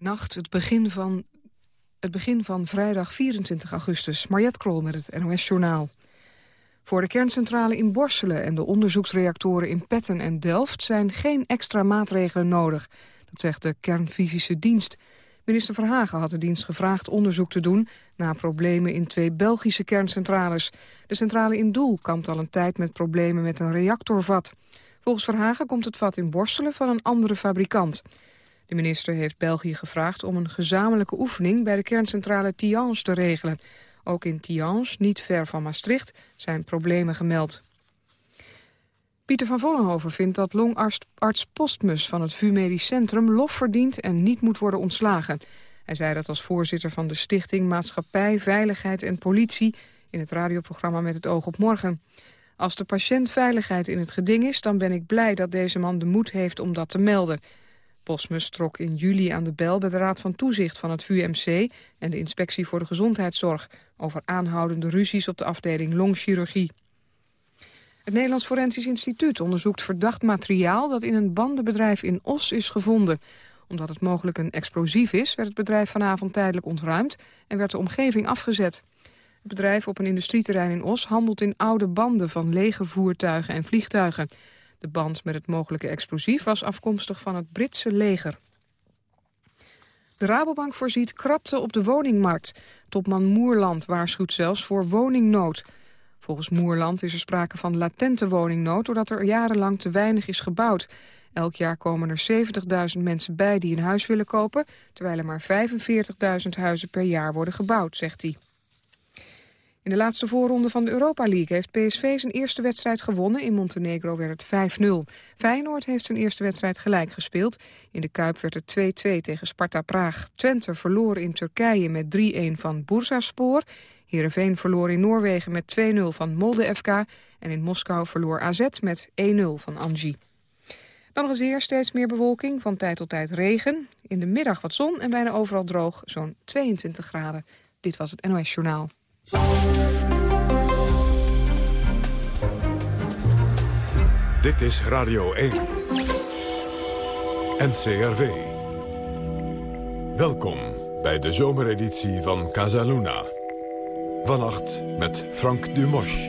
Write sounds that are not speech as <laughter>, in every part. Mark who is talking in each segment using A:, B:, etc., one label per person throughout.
A: Nacht, het begin van, het begin van vrijdag 24 augustus. Mariette Krol met het NOS Journaal. Voor de kerncentrale in Borselen en de onderzoeksreactoren in Petten en Delft... zijn geen extra maatregelen nodig. Dat zegt de kernfysische dienst. Minister Verhagen had de dienst gevraagd onderzoek te doen... na problemen in twee Belgische kerncentrales. De centrale in Doel kampt al een tijd met problemen met een reactorvat. Volgens Verhagen komt het vat in Borselen van een andere fabrikant. De minister heeft België gevraagd om een gezamenlijke oefening... bij de kerncentrale Tihange te regelen. Ook in Tihange, niet ver van Maastricht, zijn problemen gemeld. Pieter van Vollenhoven vindt dat longarts Postmus van het VU Medisch Centrum lof verdient en niet moet worden ontslagen. Hij zei dat als voorzitter van de stichting Maatschappij, Veiligheid en Politie in het radioprogramma Met het oog op morgen. Als de patiëntveiligheid in het geding is, dan ben ik blij dat deze man de moed heeft om dat te melden. Postmus trok in juli aan de bel bij de Raad van Toezicht van het VUMC en de Inspectie voor de Gezondheidszorg over aanhoudende ruzies op de afdeling longchirurgie. Het Nederlands Forensisch Instituut onderzoekt verdacht materiaal dat in een bandenbedrijf in Os is gevonden. Omdat het mogelijk een explosief is, werd het bedrijf vanavond tijdelijk ontruimd en werd de omgeving afgezet. Het bedrijf op een industrieterrein in Os handelt in oude banden van legervoertuigen en vliegtuigen. De band met het mogelijke explosief was afkomstig van het Britse leger. De Rabobank voorziet krapte op de woningmarkt. Topman Moerland waarschuwt zelfs voor woningnood. Volgens Moerland is er sprake van latente woningnood... doordat er jarenlang te weinig is gebouwd. Elk jaar komen er 70.000 mensen bij die een huis willen kopen... terwijl er maar 45.000 huizen per jaar worden gebouwd, zegt hij. In de laatste voorronde van de Europa League heeft PSV zijn eerste wedstrijd gewonnen. In Montenegro werd het 5-0. Feyenoord heeft zijn eerste wedstrijd gelijk gespeeld. In de Kuip werd het 2-2 tegen Sparta Praag. Twente verloor in Turkije met 3-1 van Bursaspor. Heerenveen verloor in Noorwegen met 2-0 van Molde FK. En in Moskou verloor AZ met 1-0 van Anji. Dan nog eens weer, steeds meer bewolking, van tijd tot tijd regen. In de middag wat zon en bijna overal droog, zo'n 22 graden. Dit was het NOS Journaal.
B: Dit is Radio 1. NCRV. Welkom bij de zomereditie van Casaluna. Vannacht met Frank Dumos.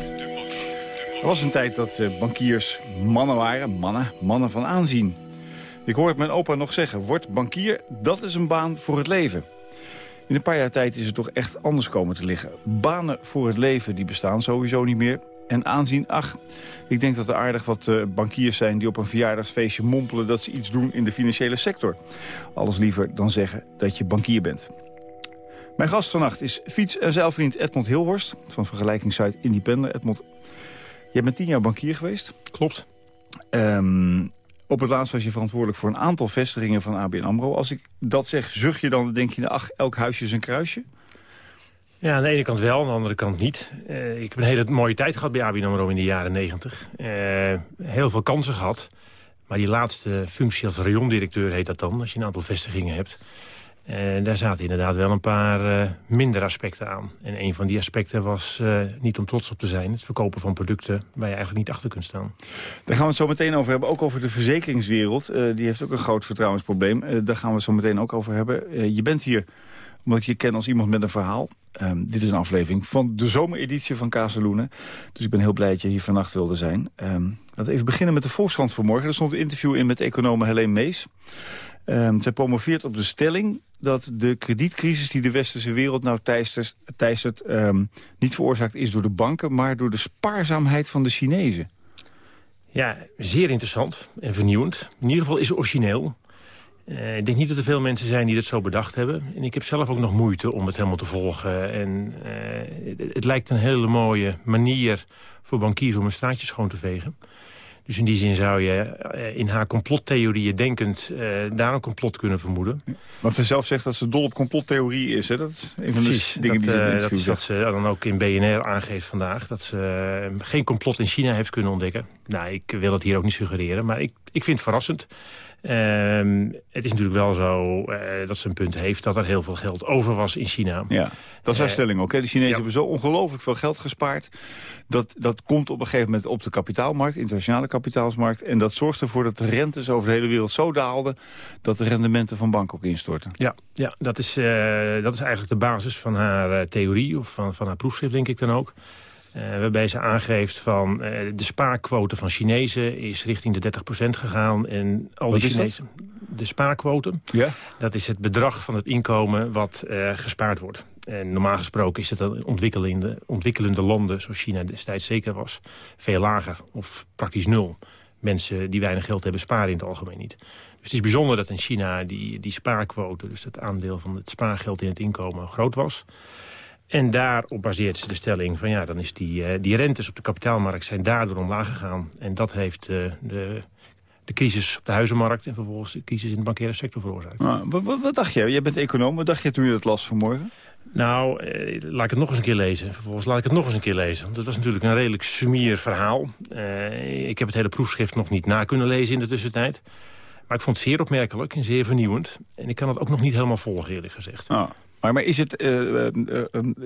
C: Er was een tijd dat eh, bankiers mannen waren, mannen, mannen van aanzien. Ik hoor mijn opa nog zeggen, word bankier, dat is een baan voor het leven. In een paar jaar tijd is het toch echt anders komen te liggen. Banen voor het leven die bestaan sowieso niet meer. En aanzien, ach, ik denk dat er aardig wat uh, bankiers zijn... die op een verjaardagsfeestje mompelen dat ze iets doen in de financiële sector. Alles liever dan zeggen dat je bankier bent. Mijn gast vannacht is fiets- en zeilvriend Edmond Hilhorst... van vergelijkingssite Independent. Edmond, jij bent tien jaar bankier geweest.
D: Klopt.
C: Um, op het laatst was je verantwoordelijk voor een aantal vestigingen van ABN AMRO. Als ik dat zeg, zucht je dan, denk je, ach, elk huisje is een kruisje?
D: Ja, aan de ene kant wel, aan de andere kant niet. Uh, ik heb een hele mooie tijd gehad bij ABN AMRO in de jaren negentig. Uh, heel veel kansen gehad. Maar die laatste functie als rayondirecteur heet dat dan, als je een aantal vestigingen hebt. Uh, daar zaten inderdaad wel een paar uh, minder aspecten aan. En een van die aspecten was uh, niet om trots op te zijn... het verkopen van producten waar je eigenlijk niet achter kunt staan.
C: Daar gaan we het zo meteen over hebben. Ook over de verzekeringswereld. die heeft ook een groot vertrouwensprobleem. daar gaan we het zo meteen ook over hebben. je bent hier omdat ik je ken als iemand met een verhaal. Um, dit is een aflevering van de zomereditie van Kazeloenen. Dus ik ben heel blij dat je hier vannacht wilde zijn. Um, laten we even beginnen met de Volkskrant vanmorgen. Er stond een interview in met econoom Helene Mees. Um, zij promoveert op de stelling dat de kredietcrisis die de westerse wereld nou teistert, um, niet veroorzaakt is door de banken, maar door de spaarzaamheid van de Chinezen.
D: Ja, zeer interessant en vernieuwend. In ieder geval is het origineel. Uh, ik denk niet dat er veel mensen zijn die dat zo bedacht hebben. En ik heb zelf ook nog moeite om het helemaal te volgen. En uh, het, het lijkt een hele mooie manier voor bankiers om een straatje schoon te vegen. Dus in die zin zou je eh, in haar complottheorieën denkend uh, daar een complot kunnen vermoeden.
C: Want ze zelf zegt dat ze dol op complottheorie is. Hè? Dat is een van
D: Precies,
C: de dingen
D: dat,
C: die ze
D: uh, dat is dat ze dan ook in BNR aangeeft vandaag. Dat ze uh, geen complot in China heeft kunnen ontdekken. Nou, ik wil het hier ook niet suggereren. Maar ik, ik vind het verrassend. Ehm, het is natuurlijk wel zo uh, dat ze een punt heeft... dat er heel veel geld over was in China.
C: Ja, dat is haar stelling ook. Hè? De Chinezen hebben zo ongelooflijk veel geld gespaard. Dat, dat komt op een gegeven moment op de kapitaalmarkt, internationale kapitaalsmarkt. En dat zorgt ervoor dat de rentes over de hele wereld zo daalden... dat de rendementen van banken ook instorten.
D: Ja, ja dat, is, dat is eigenlijk de basis van haar theorie... of van, van haar proefschrift, denk ik dan ook. Uh, waarbij ze aangeeft van uh, de spaarquote van Chinezen is richting de 30% gegaan. En al die Chinezen. De spaarquote, ja? dat is het bedrag van het inkomen wat uh, gespaard wordt. En normaal gesproken is het in ontwikkelende, ontwikkelende landen, zoals China destijds zeker was, veel lager of praktisch nul. Mensen die weinig geld hebben sparen in het algemeen niet. Dus het is bijzonder dat in China die, die spaarquote, dus het aandeel van het spaargeld in het inkomen, groot was. En daarop baseert ze de stelling van ja, dan is die, uh, die rentes op de kapitaalmarkt zijn daardoor omlaag gegaan. En dat heeft uh, de, de crisis op de huizenmarkt en vervolgens de crisis in de bankaire sector veroorzaakt.
C: Nou, wat, dacht jij? Jij bent econoom. Wat dacht je toen je het las vanmorgen?
D: Nou, eh, laat ik het nog eens een keer lezen. Vervolgens laat ik het nog eens een keer lezen. Want dat was natuurlijk een redelijk sumier verhaal. Ik heb het hele proefschrift nog niet na kunnen lezen in de tussentijd. Maar ik vond het zeer opmerkelijk en zeer vernieuwend. En ik kan het ook nog niet helemaal volgen, eerlijk gezegd.
C: Ah. Maar, maar is het, uh,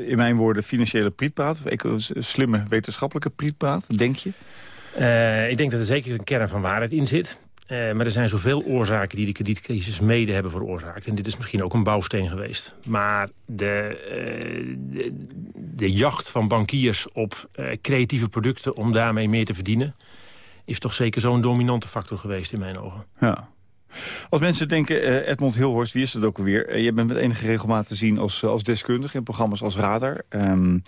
C: in mijn woorden, financiële prietpraat? Of slimme wetenschappelijke prietpraat, denk je?
D: Ik denk dat er zeker een kern van waarheid in zit. Maar er zijn zoveel oorzaken die de kredietcrisis mede hebben veroorzaakt. En dit is misschien ook een bouwsteen geweest. Maar de, de, de, jacht van bankiers op creatieve producten... om daarmee meer te verdienen... is toch zeker zo'n dominante factor geweest in mijn ogen.
C: Ja. Als mensen denken, uh, Edmond Hilhorst, wie is dat ook alweer? Uh, je bent met enige regelmaat te zien als, als deskundige in programma's als Radar. Um,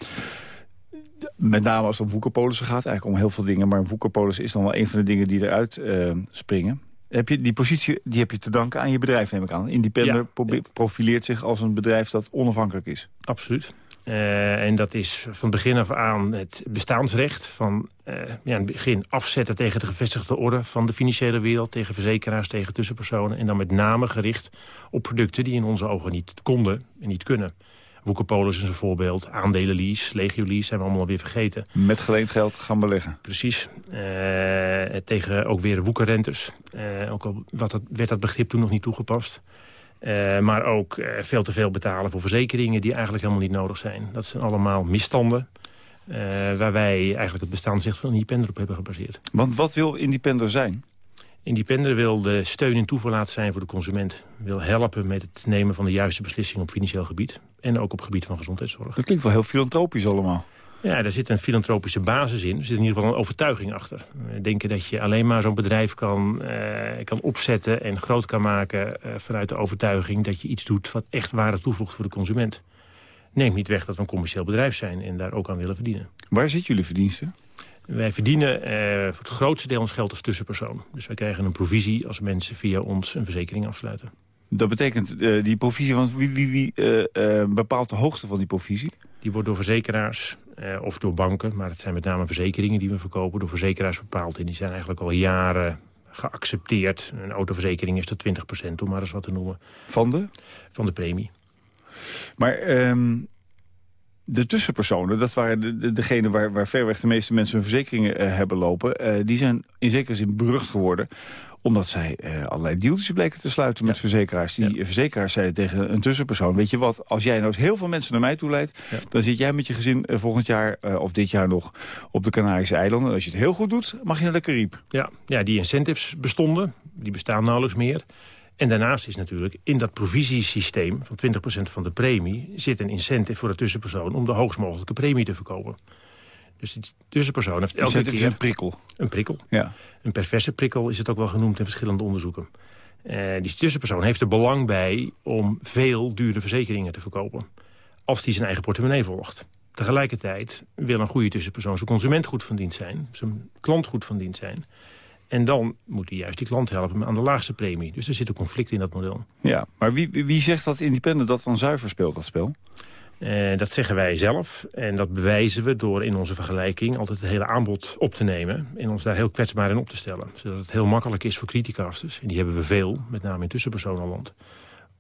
C: met name als het om woekerpolissen gaat, eigenlijk om heel veel dingen. Maar woekerpolissen is dan wel een van de dingen die eruit uh, springen. Heb je, die positie die heb je te danken aan je bedrijf, neem ik aan. Independent ja. profileert zich als een bedrijf dat onafhankelijk is.
D: Absoluut. Uh, en dat is van begin af aan het bestaansrecht van uh, ja, in het begin afzetten tegen de gevestigde orde van de financiële wereld, tegen verzekeraars, tegen tussenpersonen. En dan met name gericht op producten die in onze ogen niet konden en niet kunnen. Woekerpolis is een voorbeeld, aandelenlease, legio-lease zijn we allemaal alweer vergeten.
C: Met geleend geld gaan beleggen.
D: Precies. Uh, tegen ook weer woekerrentes. ook al wat dat, werd dat begrip toen nog niet toegepast. Uh, maar ook uh, veel te veel betalen voor verzekeringen die eigenlijk helemaal niet nodig zijn. Dat zijn allemaal misstanden uh, waar wij eigenlijk het bestaansrecht van Independer op hebben gebaseerd.
C: Want wat wil Independer zijn?
D: Independer wil de steun en toeverlaat zijn voor de consument. Wil helpen met het nemen van de juiste beslissingen op financieel gebied. En ook op het gebied van gezondheidszorg.
C: Dat klinkt wel heel filantropisch allemaal.
D: Ja, daar zit een filantropische basis in. Er zit in ieder geval een overtuiging achter. We denken dat je alleen maar zo'n bedrijf kan, uh, kan opzetten en groot kan maken... Uh, vanuit de overtuiging dat je iets doet wat echt waarde toevoegt voor de consument. Neemt niet weg dat we een commercieel bedrijf zijn en daar ook aan willen verdienen.
C: Waar zit jullie verdiensten?
D: Wij verdienen uh, voor het grootste deel ons geld als tussenpersoon. Dus wij krijgen een provisie als mensen via ons een verzekering afsluiten.
C: Dat betekent uh, die provisie, want wie, wie, wie uh, bepaalt de hoogte van die provisie?
D: Die wordt door verzekeraars uh, of door banken, maar het zijn met name verzekeringen die we verkopen, door verzekeraars bepaald. En die zijn eigenlijk al jaren geaccepteerd. Een autoverzekering is tot 20% om maar eens wat te noemen.
C: Van de?
D: Van de premie.
C: Maar um, de tussenpersonen, dat waren de, de, degene waar, waar verreweg de meeste mensen hun verzekeringen uh, hebben lopen... Uh, die zijn in zekere zin berucht geworden omdat zij uh, allerlei deals bleken te sluiten met verzekeraars. Die ja. verzekeraars zeiden tegen een tussenpersoon... weet je wat, als jij nou eens heel veel mensen naar mij toe leidt... Ja. dan zit jij met je gezin uh, volgend jaar uh, of dit jaar nog op de Canarische eilanden. En als je het heel goed doet, mag je naar de Caribe.
D: Ja, ja die incentives bestonden. Die bestaan nauwelijks meer. En daarnaast is natuurlijk in dat provisiesysteem van 20% van de premie... zit een incentive voor de tussenpersoon om de hoogst mogelijke premie te verkopen. Dus die tussenpersoon heeft elke
C: keer... een prikkel.
D: Een prikkel.
C: Ja.
D: Een perverse prikkel is het ook wel genoemd in verschillende onderzoeken. Uh, die tussenpersoon heeft er belang bij om veel dure verzekeringen te verkopen. Als die zijn eigen portemonnee volgt. Tegelijkertijd wil een goede tussenpersoon zijn consument goed van dienst zijn. Zijn klant goed van dienst zijn. En dan moet hij juist die klant helpen aan de laagste premie. Dus er zit een conflict in dat model.
C: Ja, maar wie, wie zegt dat Independent dat dan zuiver speelt, dat spel?
D: Uh, dat zeggen wij zelf en dat bewijzen we door in onze vergelijking altijd het hele aanbod op te nemen en ons daar heel kwetsbaar in op te stellen. Zodat het heel makkelijk is voor criticasters, en die hebben we veel, met name in tussenpersonenland,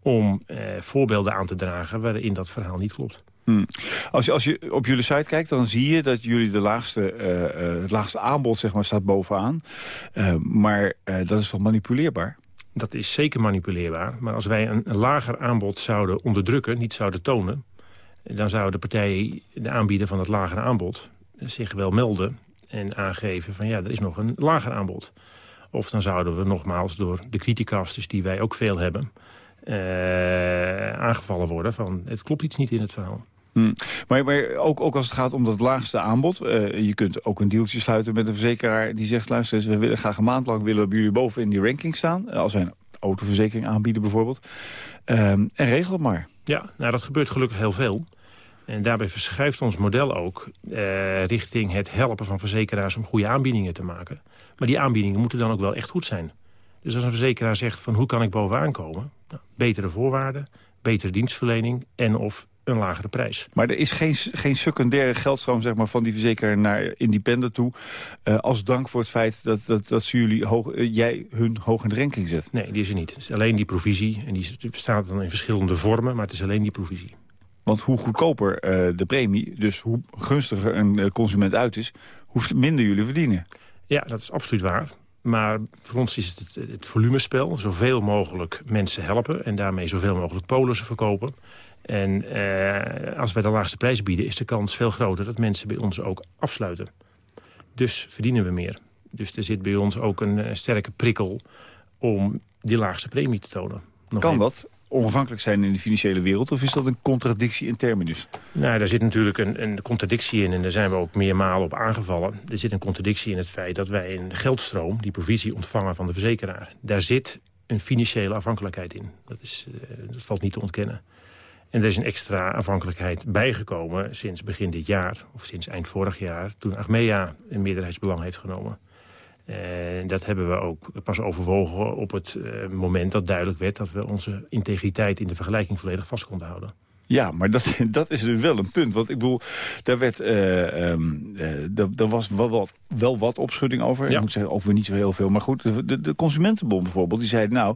D: om voorbeelden aan te dragen waarin dat verhaal niet klopt.
C: Hmm. Als, je, als je op jullie site kijkt, dan zie je dat jullie de laagste, het laagste aanbod zeg maar, staat bovenaan. maar dat is toch manipuleerbaar?
D: Dat is zeker manipuleerbaar. Maar als wij een, lager aanbod zouden onderdrukken, niet zouden tonen... dan zouden de partijen, de aanbieder van het lagere aanbod... zich wel melden en aangeven van ja, er is nog een lager aanbod. Of dan zouden we nogmaals door de criticasters, die wij ook veel hebben... Eh, aangevallen worden van het klopt iets niet in het verhaal.
C: Hmm. Maar, maar ook, ook, als het gaat om dat laagste aanbod. Uh, je kunt ook een deeltje sluiten met een verzekeraar die zegt... luister eens, we willen graag een maand lang willen bij jullie boven in die ranking staan. Als wij een autoverzekering aanbieden bijvoorbeeld. Um, en regel het maar.
D: Ja, nou dat gebeurt gelukkig heel veel. En daarbij verschuift ons model ook uh, richting het helpen van verzekeraars... om goede aanbiedingen te maken. Maar die aanbiedingen moeten dan ook wel echt goed zijn. Dus als een verzekeraar zegt van hoe kan ik bovenaan komen? Nou, betere voorwaarden, betere dienstverlening en of een lagere prijs.
C: Maar er is geen, geen secundaire geldstroom zeg maar, van die verzekeraar naar Independent toe... Uh, als dank voor het feit dat, dat, dat ze jullie hoog, uh, jij hun hoog in de ranking zet?
D: Nee, die is er niet. Het is alleen die provisie. En die bestaat dan in verschillende vormen, maar het is alleen die provisie.
C: Want hoe goedkoper uh, de premie, dus hoe gunstiger een consument uit is... hoe minder jullie verdienen.
D: Ja, dat is absoluut waar. Maar voor ons is het het, het volumespel. Zoveel mogelijk mensen helpen en daarmee zoveel mogelijk polissen verkopen. En eh, als wij de laagste prijs bieden... is de kans veel groter dat mensen bij ons ook afsluiten. Dus verdienen we meer. Dus er zit bij ons ook een, eh, sterke prikkel om die laagste premie te tonen.
C: Nog kan dat onafhankelijk zijn in de financiële wereld? Of is dat een contradictie in terminus?
D: Nou, daar zit natuurlijk een, een contradictie in. En daar zijn we ook meermalen op aangevallen. Er zit een contradictie in het feit dat wij een geldstroom... die provisie ontvangen van de verzekeraar. Daar zit een financiële afhankelijkheid in. Dat, is, uh, dat valt niet te ontkennen. En er is een extra afhankelijkheid bijgekomen sinds begin dit jaar... of sinds eind vorig jaar, toen Achmea een meerderheidsbelang heeft genomen. En dat hebben we ook pas overwogen op het eh, moment dat duidelijk werd... dat we onze integriteit in de vergelijking volledig vast konden houden.
C: Ja, maar dat, <laughs> dat is dus wel een punt. Want ik bedoel, daar, werd, uh, um, uh, was wel wat, wel wat opschudding over. Ja. Ik moet zeggen, over niet zo heel veel. Maar goed, de, de, de Consumentenbond bijvoorbeeld, die zei... nou,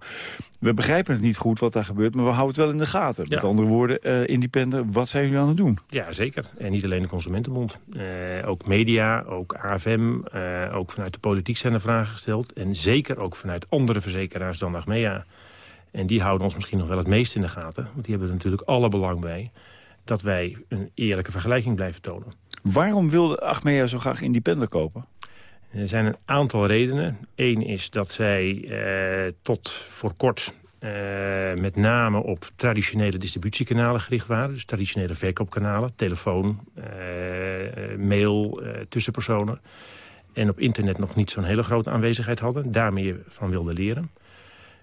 C: we begrijpen het niet goed wat daar gebeurt, maar we houden het wel in de gaten. Ja. Met andere woorden, uh, independent, wat zijn jullie aan het doen?
D: Ja, zeker. En niet alleen de Consumentenbond. Ook media, ook AFM, ook vanuit de politiek zijn er vragen gesteld. En zeker ook vanuit andere verzekeraars dan Achmea. En die houden ons misschien nog wel het meest in de gaten. Want die hebben er natuurlijk alle belang bij dat wij een eerlijke vergelijking blijven tonen.
C: Waarom wilde Achmea zo graag independent kopen?
D: Er zijn een aantal redenen. Eén is dat zij eh, tot voor kort uh, met name op traditionele distributiekanalen gericht waren. Dus traditionele verkoopkanalen, telefoon, uh, mail, tussenpersonen. En op internet nog niet zo'n hele grote aanwezigheid hadden. Daar meer van wilden leren.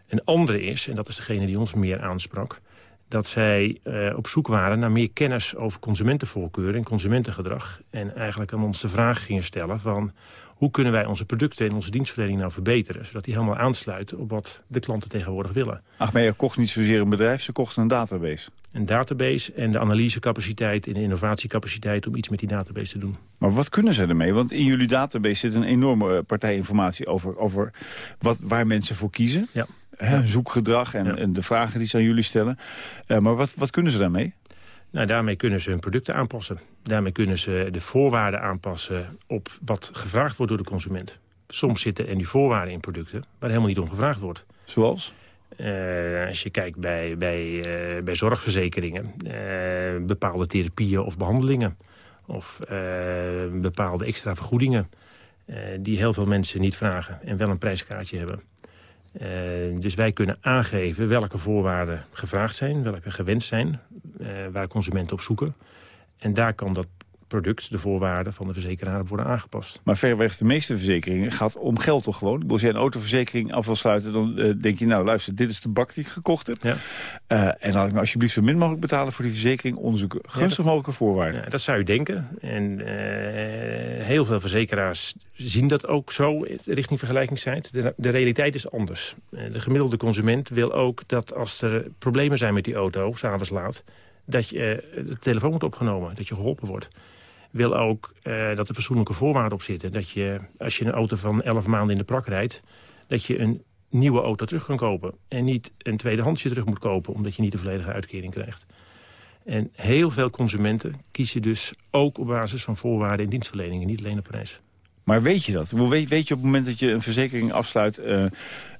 D: Een andere is, en dat is degene die ons meer aansprak... dat zij uh, op zoek waren naar meer kennis over consumentenvoorkeur en consumentengedrag. En eigenlijk aan ons de vraag gingen stellen van... hoe kunnen wij onze producten en onze dienstverlening nou verbeteren... zodat die helemaal aansluiten op wat de klanten tegenwoordig willen.
C: Ach, maar je kocht niet zozeer een bedrijf, ze kochten een database.
D: Een database en de analysecapaciteit en de innovatiecapaciteit... om iets met die database te doen.
C: Maar wat kunnen ze ermee? Want in jullie database zit een enorme eh, partij informatie... over, over wat, waar mensen voor kiezen. Ja hè, zoekgedrag en, en, de vragen die ze aan jullie stellen. Uh, maar wat, wat kunnen ze daarmee?
D: Nou, daarmee kunnen ze hun producten aanpassen. Daarmee kunnen ze de voorwaarden aanpassen op wat gevraagd wordt door de consument. Soms zitten er die voorwaarden in producten waar helemaal niet om gevraagd wordt.
C: Zoals?
D: Uh, als je kijkt bij, bij, uh, bij zorgverzekeringen, uh, bepaalde therapieën of behandelingen. Of bepaalde extra vergoedingen die heel veel mensen niet vragen en wel een prijskaartje hebben. Uh, dus wij kunnen aangeven welke voorwaarden gevraagd zijn, welke gewenst zijn, uh, waar consumenten op zoeken. En daar kan dat product, de voorwaarden van de verzekeraar worden aangepast.
C: Maar verreweg de meeste verzekeringen gaat om geld toch gewoon? Als je een autoverzekering af wil sluiten, dan uh, denk je... nou luister, dit is de bak die ik gekocht heb. Ja. Uh, en laat ik me alsjeblieft zo min mogelijk betalen voor die verzekering. Onderzoeken gunstig ja, mogelijke voorwaarden.
D: Ja, dat zou je denken. En uh, heel veel verzekeraars zien dat ook zo richting vergelijkingssite. De, de realiteit is anders. de gemiddelde consument wil ook dat als er problemen zijn met die auto, s'avonds laat dat je de telefoon wordt opgenomen, dat je geholpen wordt wil ook uh, dat er fatsoenlijke voorwaarden op zitten. Dat je, als je een auto van 11 maanden in de prak rijdt... dat je een nieuwe auto terug kan kopen. En niet een tweedehandsje terug moet kopen... omdat je niet de volledige uitkering krijgt. En heel veel consumenten kiezen dus ook op basis van voorwaarden en niet alleen op prijs.
C: Maar weet je dat? Weet, weet je op het moment dat je een verzekering afsluit... Uh,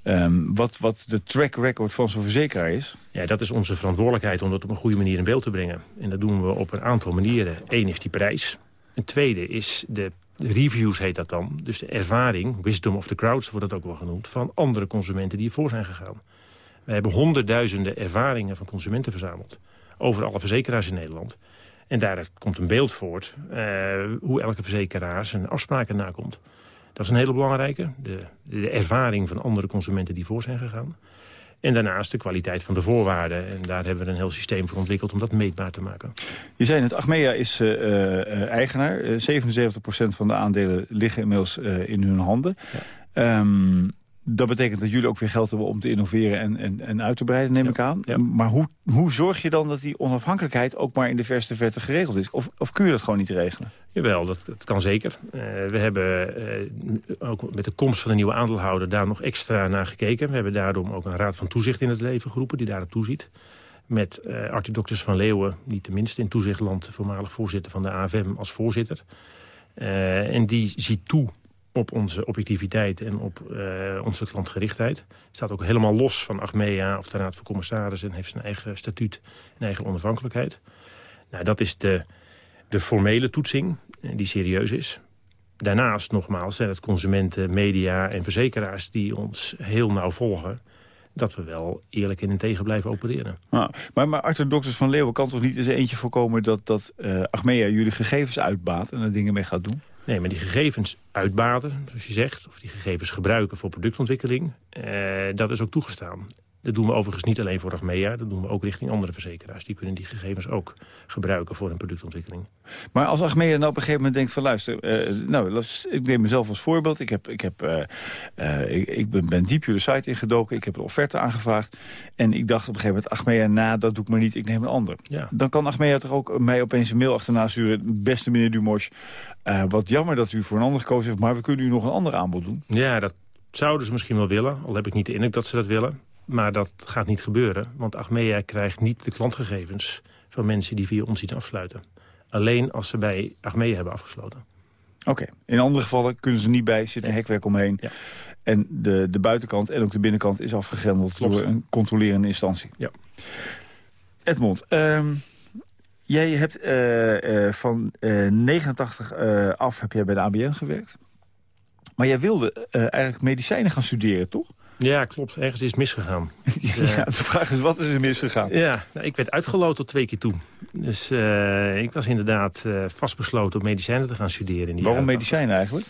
C: um, wat, wat de track record van zo'n verzekeraar is?
D: Ja, dat is onze verantwoordelijkheid om dat op een goede manier in beeld te brengen. En dat doen we op een aantal manieren. Eén is die prijs. Een tweede is de reviews heet dat dan. Dus de ervaring, wisdom of the crowds wordt dat ook wel genoemd... van andere consumenten die ervoor zijn gegaan. We hebben honderdduizenden ervaringen van consumenten verzameld. Over alle verzekeraars in Nederland. En daar komt een beeld voort uh, hoe elke verzekeraar zijn afspraken nakomt. Dat is een hele belangrijke. De, de ervaring van andere consumenten die voor zijn gegaan. En daarnaast de kwaliteit van de voorwaarden. En daar hebben we een heel systeem voor ontwikkeld om dat meetbaar te maken.
C: Je zei het, Achmea is uh, uh, eigenaar. 77% van de aandelen liggen inmiddels in hun handen. Ja. Um, dat betekent dat jullie ook weer geld hebben om te innoveren en, en, en uit te breiden, neem ik aan. Maar hoe, hoe zorg je dan dat die onafhankelijkheid ook maar in de verste verte geregeld is? Of, of kun je dat gewoon niet regelen?
D: Jawel, dat, dat kan zeker. Uh, we hebben uh, ook met de komst van de nieuwe aandeelhouder daar nog extra naar gekeken. We hebben daarom ook een raad van toezicht in het leven geroepen die daarop toeziet. Met uh, Arthur Dokters van Leeuwen, niet tenminste in toezichtland, voormalig voorzitter van de AFM als voorzitter. en die ziet toe op onze objectiviteit en op uh, onze klantgerichtheid. Staat ook helemaal los van Achmea of de Raad van Commissarissen... en heeft zijn eigen statuut en eigen onafhankelijkheid. Nou, dat is de, de formele toetsing, eh, die serieus is. Daarnaast, nogmaals, zijn het consumenten, media en verzekeraars... die ons heel nauw volgen dat we wel eerlijk en tegen blijven opereren.
C: Ah, maar, maar Arthur Dokters van Leeuwen kan toch niet eens eentje voorkomen... dat, dat uh, Achmea jullie gegevens uitbaat en er dingen mee gaat doen?
D: Nee, maar die gegevens uitbaten, zoals je zegt... of die gegevens gebruiken voor productontwikkeling... Eh, dat is ook toegestaan. Dat doen we overigens niet alleen voor Achmea. Dat doen we ook richting andere verzekeraars. Die kunnen die gegevens ook gebruiken voor een productontwikkeling.
C: Maar als Achmea nou op een gegeven moment denkt van... luister, uh, nou, ik neem mezelf als voorbeeld. Ik, heb, ik, heb, uh, uh, ik, ik, ben, ben diep jullie site ingedoken. Ik heb een offerte aangevraagd. En ik dacht op een gegeven moment... Achmea, na, dat doe ik maar niet. Ik neem een ander. Ja. Dan kan Achmea toch ook mij opeens een mail achterna sturen. Beste meneer Dumosh, wat jammer dat u voor een ander gekozen heeft... maar we kunnen u nog een ander aanbod doen.
D: Ja, dat zouden ze misschien wel willen. Al heb ik niet de indruk dat ze dat willen. Maar dat gaat niet gebeuren, want Achmea krijgt niet de klantgegevens... van mensen die via ons zien afsluiten. Alleen als ze bij Achmea hebben afgesloten.
C: Oké, in andere gevallen kunnen ze niet bij, zit een hekwerk omheen. Ja. En de, de buitenkant en ook de binnenkant is afgegrendeld door een controlerende instantie.
D: Ja.
C: Edmond, um, jij hebt uh, uh, van uh, 89 af heb jij bij de ABN gewerkt. Maar jij wilde eigenlijk medicijnen gaan studeren, toch?
D: Ja, klopt. Ergens is misgegaan. <laughs>
C: ja, de vraag is, wat is er misgegaan?
D: Ja, nou, ik werd uitgeloot tot twee keer toe. Dus uh, ik was inderdaad uh, vastbesloten om medicijnen te gaan studeren. In
C: Waarom medicijnen eigenlijk?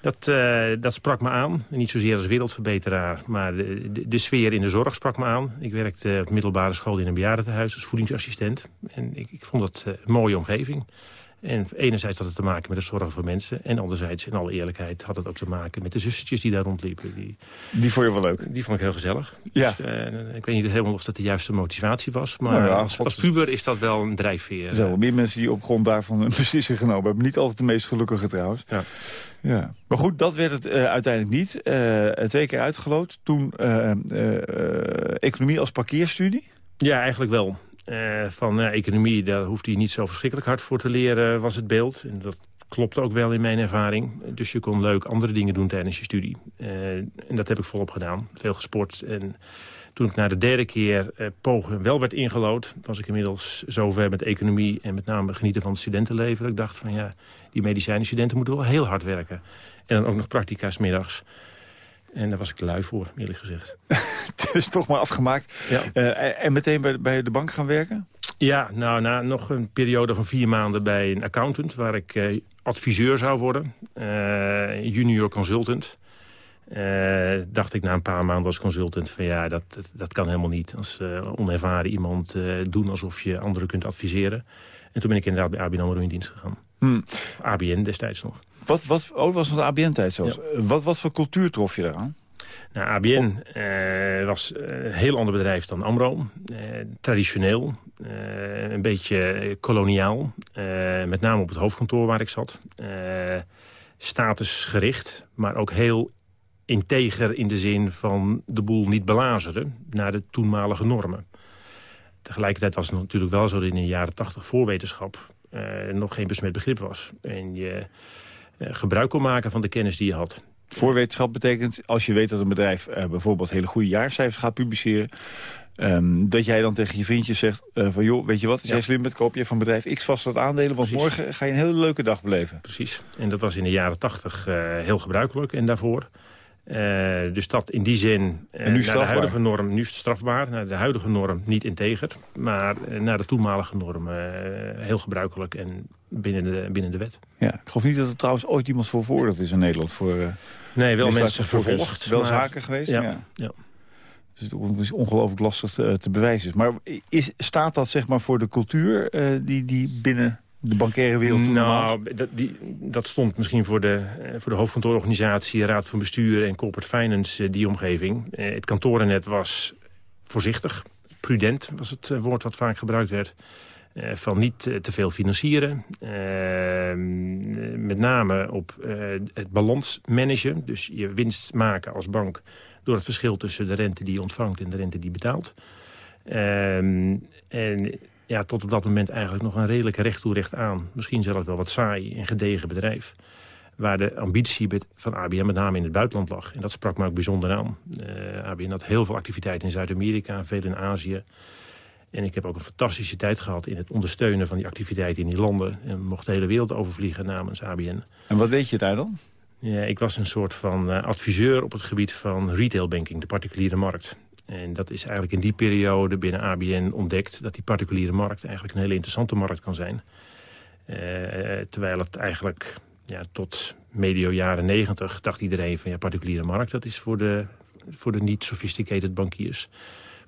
D: Dat, uh, dat sprak me aan. Niet zozeer als wereldverbeteraar, maar de, de, de, sfeer in de zorg sprak me aan. Ik werkte op middelbare school in een bejaardentehuis als voedingsassistent. En ik, ik vond dat een mooie omgeving. En enerzijds had het te maken met de zorg voor mensen. En anderzijds, in alle eerlijkheid, had het ook te maken met de zustertjes die daar rondliepen. Die,
C: die vond je wel leuk?
D: Die vond ik heel gezellig.
C: Ja.
D: Dus, uh, ik weet niet helemaal of dat de juiste motivatie was. Maar nou ja, als, als, puber is dat wel een drijfveer.
C: Er zijn wel meer mensen die op grond daarvan een <laughs> beslissing genomen hebben. Niet altijd de meest gelukkige trouwens.
D: Ja.
C: Ja. Maar goed, dat werd het uh, uiteindelijk niet. Uh, twee keer uitgeloot. Toen economie als parkeerstudie?
D: Ja, eigenlijk wel. Uh, van uh, economie, daar hoeft hij niet zo verschrikkelijk hard voor te leren, was het beeld. En dat klopt ook wel in mijn ervaring. Dus je kon leuk andere dingen doen tijdens je studie. Uh, en dat heb ik volop gedaan. Veel gesport. En toen ik na de derde keer pogen wel werd ingelood... was ik inmiddels zover met economie en met name genieten van het studentenleven. Dat ik dacht van ja, die medicijnstudenten moeten wel heel hard werken. En dan ook nog practica's middags. En daar was ik lui voor, eerlijk gezegd. <laughs>
C: dus toch maar afgemaakt. Ja. Uh, en meteen bij, bij de bank gaan werken?
D: Ja, nou, na nog een periode van vier maanden bij een accountant... waar ik uh, adviseur zou worden, uh, junior consultant... dacht ik na een paar maanden als consultant van ja, dat, dat, dat kan helemaal niet. Als onervaren iemand doen alsof je anderen kunt adviseren. En toen ben ik inderdaad bij ABN AMRO in dienst gegaan. Hmm. ABN destijds nog.
C: Wat, wat oh, was het ABN-tijd zelfs? Wat, wat voor cultuur trof je eraan?
D: Nou, ABN eh, was een heel ander bedrijf dan AMRO. Eh, traditioneel, eh, een beetje koloniaal. Eh, met name op het hoofdkantoor waar ik zat. Eh, statusgericht, maar ook heel integer in de zin van de boel niet belazeren... naar de toenmalige normen. Tegelijkertijd was het natuurlijk wel zo dat in de jaren tachtig voor wetenschap... Uh, nog geen besmet begrip was. En je gebruik kon maken van de kennis die je had.
C: Voorwetenschap betekent, als je weet dat een bedrijf uh, bijvoorbeeld hele goede jaarcijfers gaat publiceren... Um, dat jij dan tegen je vriendjes zegt uh, van joh, weet je wat, als ja. jij slim bent, koop je van bedrijf X vast wat aandelen, want Precies. morgen ga je een hele leuke dag beleven.
D: Precies, en dat was in de jaren tachtig uh, heel gebruikelijk en daarvoor. Uh, dus dat in die zin,
C: en nu
D: naar de huidige norm, nu strafbaar, naar de huidige norm niet integer, maar naar de toenmalige norm heel gebruikelijk en binnen de, binnen de wet.
C: Ja, ik geloof niet dat er trouwens ooit iemand voor veroordeeld is in Nederland voor...
D: nee, wel mensen vervolgd.
C: Wel zaken geweest,
D: ja. ja. ja.
C: Dus het is ongelooflijk lastig te, te, bewijzen. Maar is, staat dat zeg maar voor de cultuur die, die binnen de bankaire wereld toen
D: Nou, dat, die, dat stond misschien voor de, voor de hoofdkantoororganisatie... Raad van Bestuur en Corporate Finance, uh, die omgeving. Uh, het kantorennet was voorzichtig, prudent was het woord wat vaak gebruikt werd... van niet te veel financieren. met name op het balans managen. Dus je winst maken als bank door het verschil tussen de rente die je ontvangt en de rente die je betaalt. Um, en ja, tot op dat moment eigenlijk nog een redelijk recht toe recht aan. Misschien zelfs wel wat saai en gedegen bedrijf. Waar de ambitie van ABN met name in het buitenland lag. En dat sprak me ook bijzonder aan. Uh, ABN had heel veel activiteit in Zuid-Amerika, veel in Azië. En ik heb ook een fantastische tijd gehad in het ondersteunen van die activiteiten in die landen. En mocht de hele wereld overvliegen namens ABN.
C: En wat weet je daar dan?
D: Ja, ik was een soort van uh, adviseur op het gebied van retailbanking, de particuliere markt. En dat is eigenlijk in die periode binnen ABN ontdekt... dat die particuliere markt eigenlijk een hele interessante markt kan zijn. Uh, terwijl het eigenlijk ja, tot medio jaren negentig dacht iedereen van... ja, particuliere markt, dat is voor de, voor de niet-sophisticated bankiers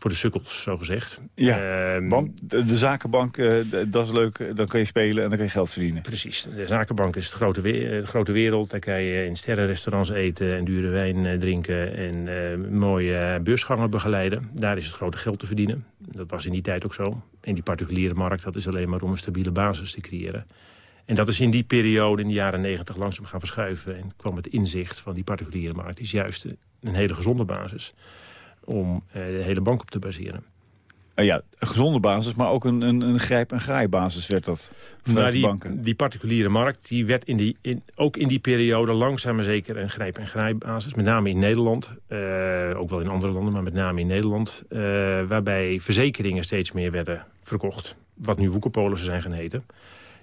D: voor de sukkels, zo gezegd.
C: Ja, uh, want de, de zakenbank, uh, dat is leuk, dan kan je spelen en dan kan je geld verdienen.
D: Precies, de zakenbank is de grote, de grote wereld. Daar kan je in sterrenrestaurants eten en dure wijn drinken... en mooie beursgangen begeleiden. Daar is het grote geld te verdienen. Dat was in die tijd ook zo. In die particuliere markt, dat is alleen maar om een stabiele basis te creëren. En dat is in die periode, in de jaren negentig, langzaam gaan verschuiven. En kwam het inzicht van die particuliere markt is juist een hele gezonde basis om eh, de hele bank op te baseren.
C: Uh, ja, een gezonde basis, maar ook een, een, een grijp- en graaibasis werd dat nou,
D: die,
C: banken.
D: Die particuliere markt, die werd in die, in, ook in die periode langzaam maar zeker een grijp- en graaibasis. Met name in Nederland, uh, ook wel in andere landen, maar met name in Nederland. Uh, waarbij verzekeringen steeds meer werden verkocht. Wat nu woekerpolissen zijn geneten.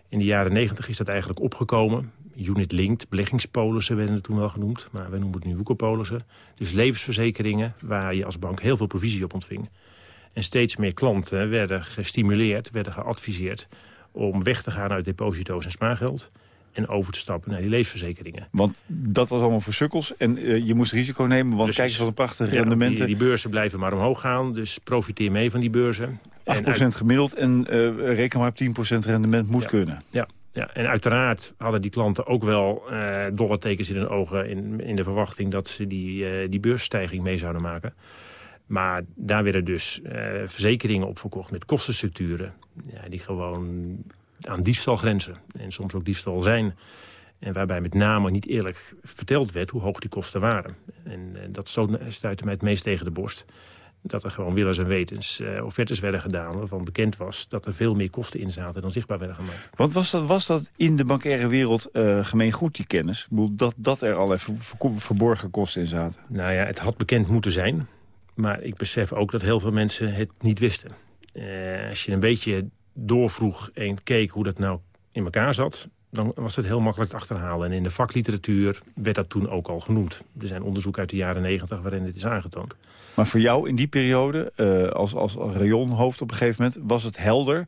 D: In de jaren negentig is dat eigenlijk opgekomen. Unit-linked, beleggingspolissen werden het toen wel genoemd. Maar wij noemen het nu woekerpolissen. Dus levensverzekeringen waar je als bank heel veel provisie op ontving. En steeds meer klanten werden gestimuleerd, werden geadviseerd... om weg te gaan uit deposito's en spaargeld en over te stappen naar die levensverzekeringen.
C: Want dat was allemaal voor sukkels en uh, je moest risico nemen, want kijk eens wat een prachtige ja, rendementen.
D: Die, die, beurzen blijven maar omhoog gaan, dus profiteer mee van die beurzen.
C: 8% uit... gemiddeld en uh, reken maar op 10% rendement moet
D: ja.
C: kunnen.
D: Ja, ja, en uiteraard hadden die klanten ook wel uh, dollartekens in hun ogen... In, in de verwachting dat ze die, uh, die beursstijging mee zouden maken. Maar daar werden dus uh, verzekeringen op verkocht met kostenstructuren... Ja, die gewoon aan diefstal grenzen en soms ook diefstal zijn... En waarbij met name niet eerlijk verteld werd hoe hoog die kosten waren. En dat stuitte mij het meest tegen de borst dat er gewoon willens en wetens uh, offertes werden gedaan... waarvan bekend was dat er veel meer kosten in zaten dan zichtbaar werden gemaakt.
C: Want was dat, was dat in de bankaire wereld uh, gemeen goed, die kennis? Ik bedoel, dat, dat er allerlei ver, verborgen kosten in zaten?
D: Nou ja, het had bekend moeten zijn. Maar ik besef ook dat heel veel mensen het niet wisten. Uh, als je een beetje doorvroeg en keek hoe dat nou in elkaar zat dan was het heel makkelijk te achterhalen. En in de vakliteratuur werd dat toen ook al genoemd. Er zijn onderzoeken uit de jaren negentig waarin dit is aangetoond.
C: Maar voor jou in die periode, uh, als, als rayonhoofd op een gegeven moment... was het helder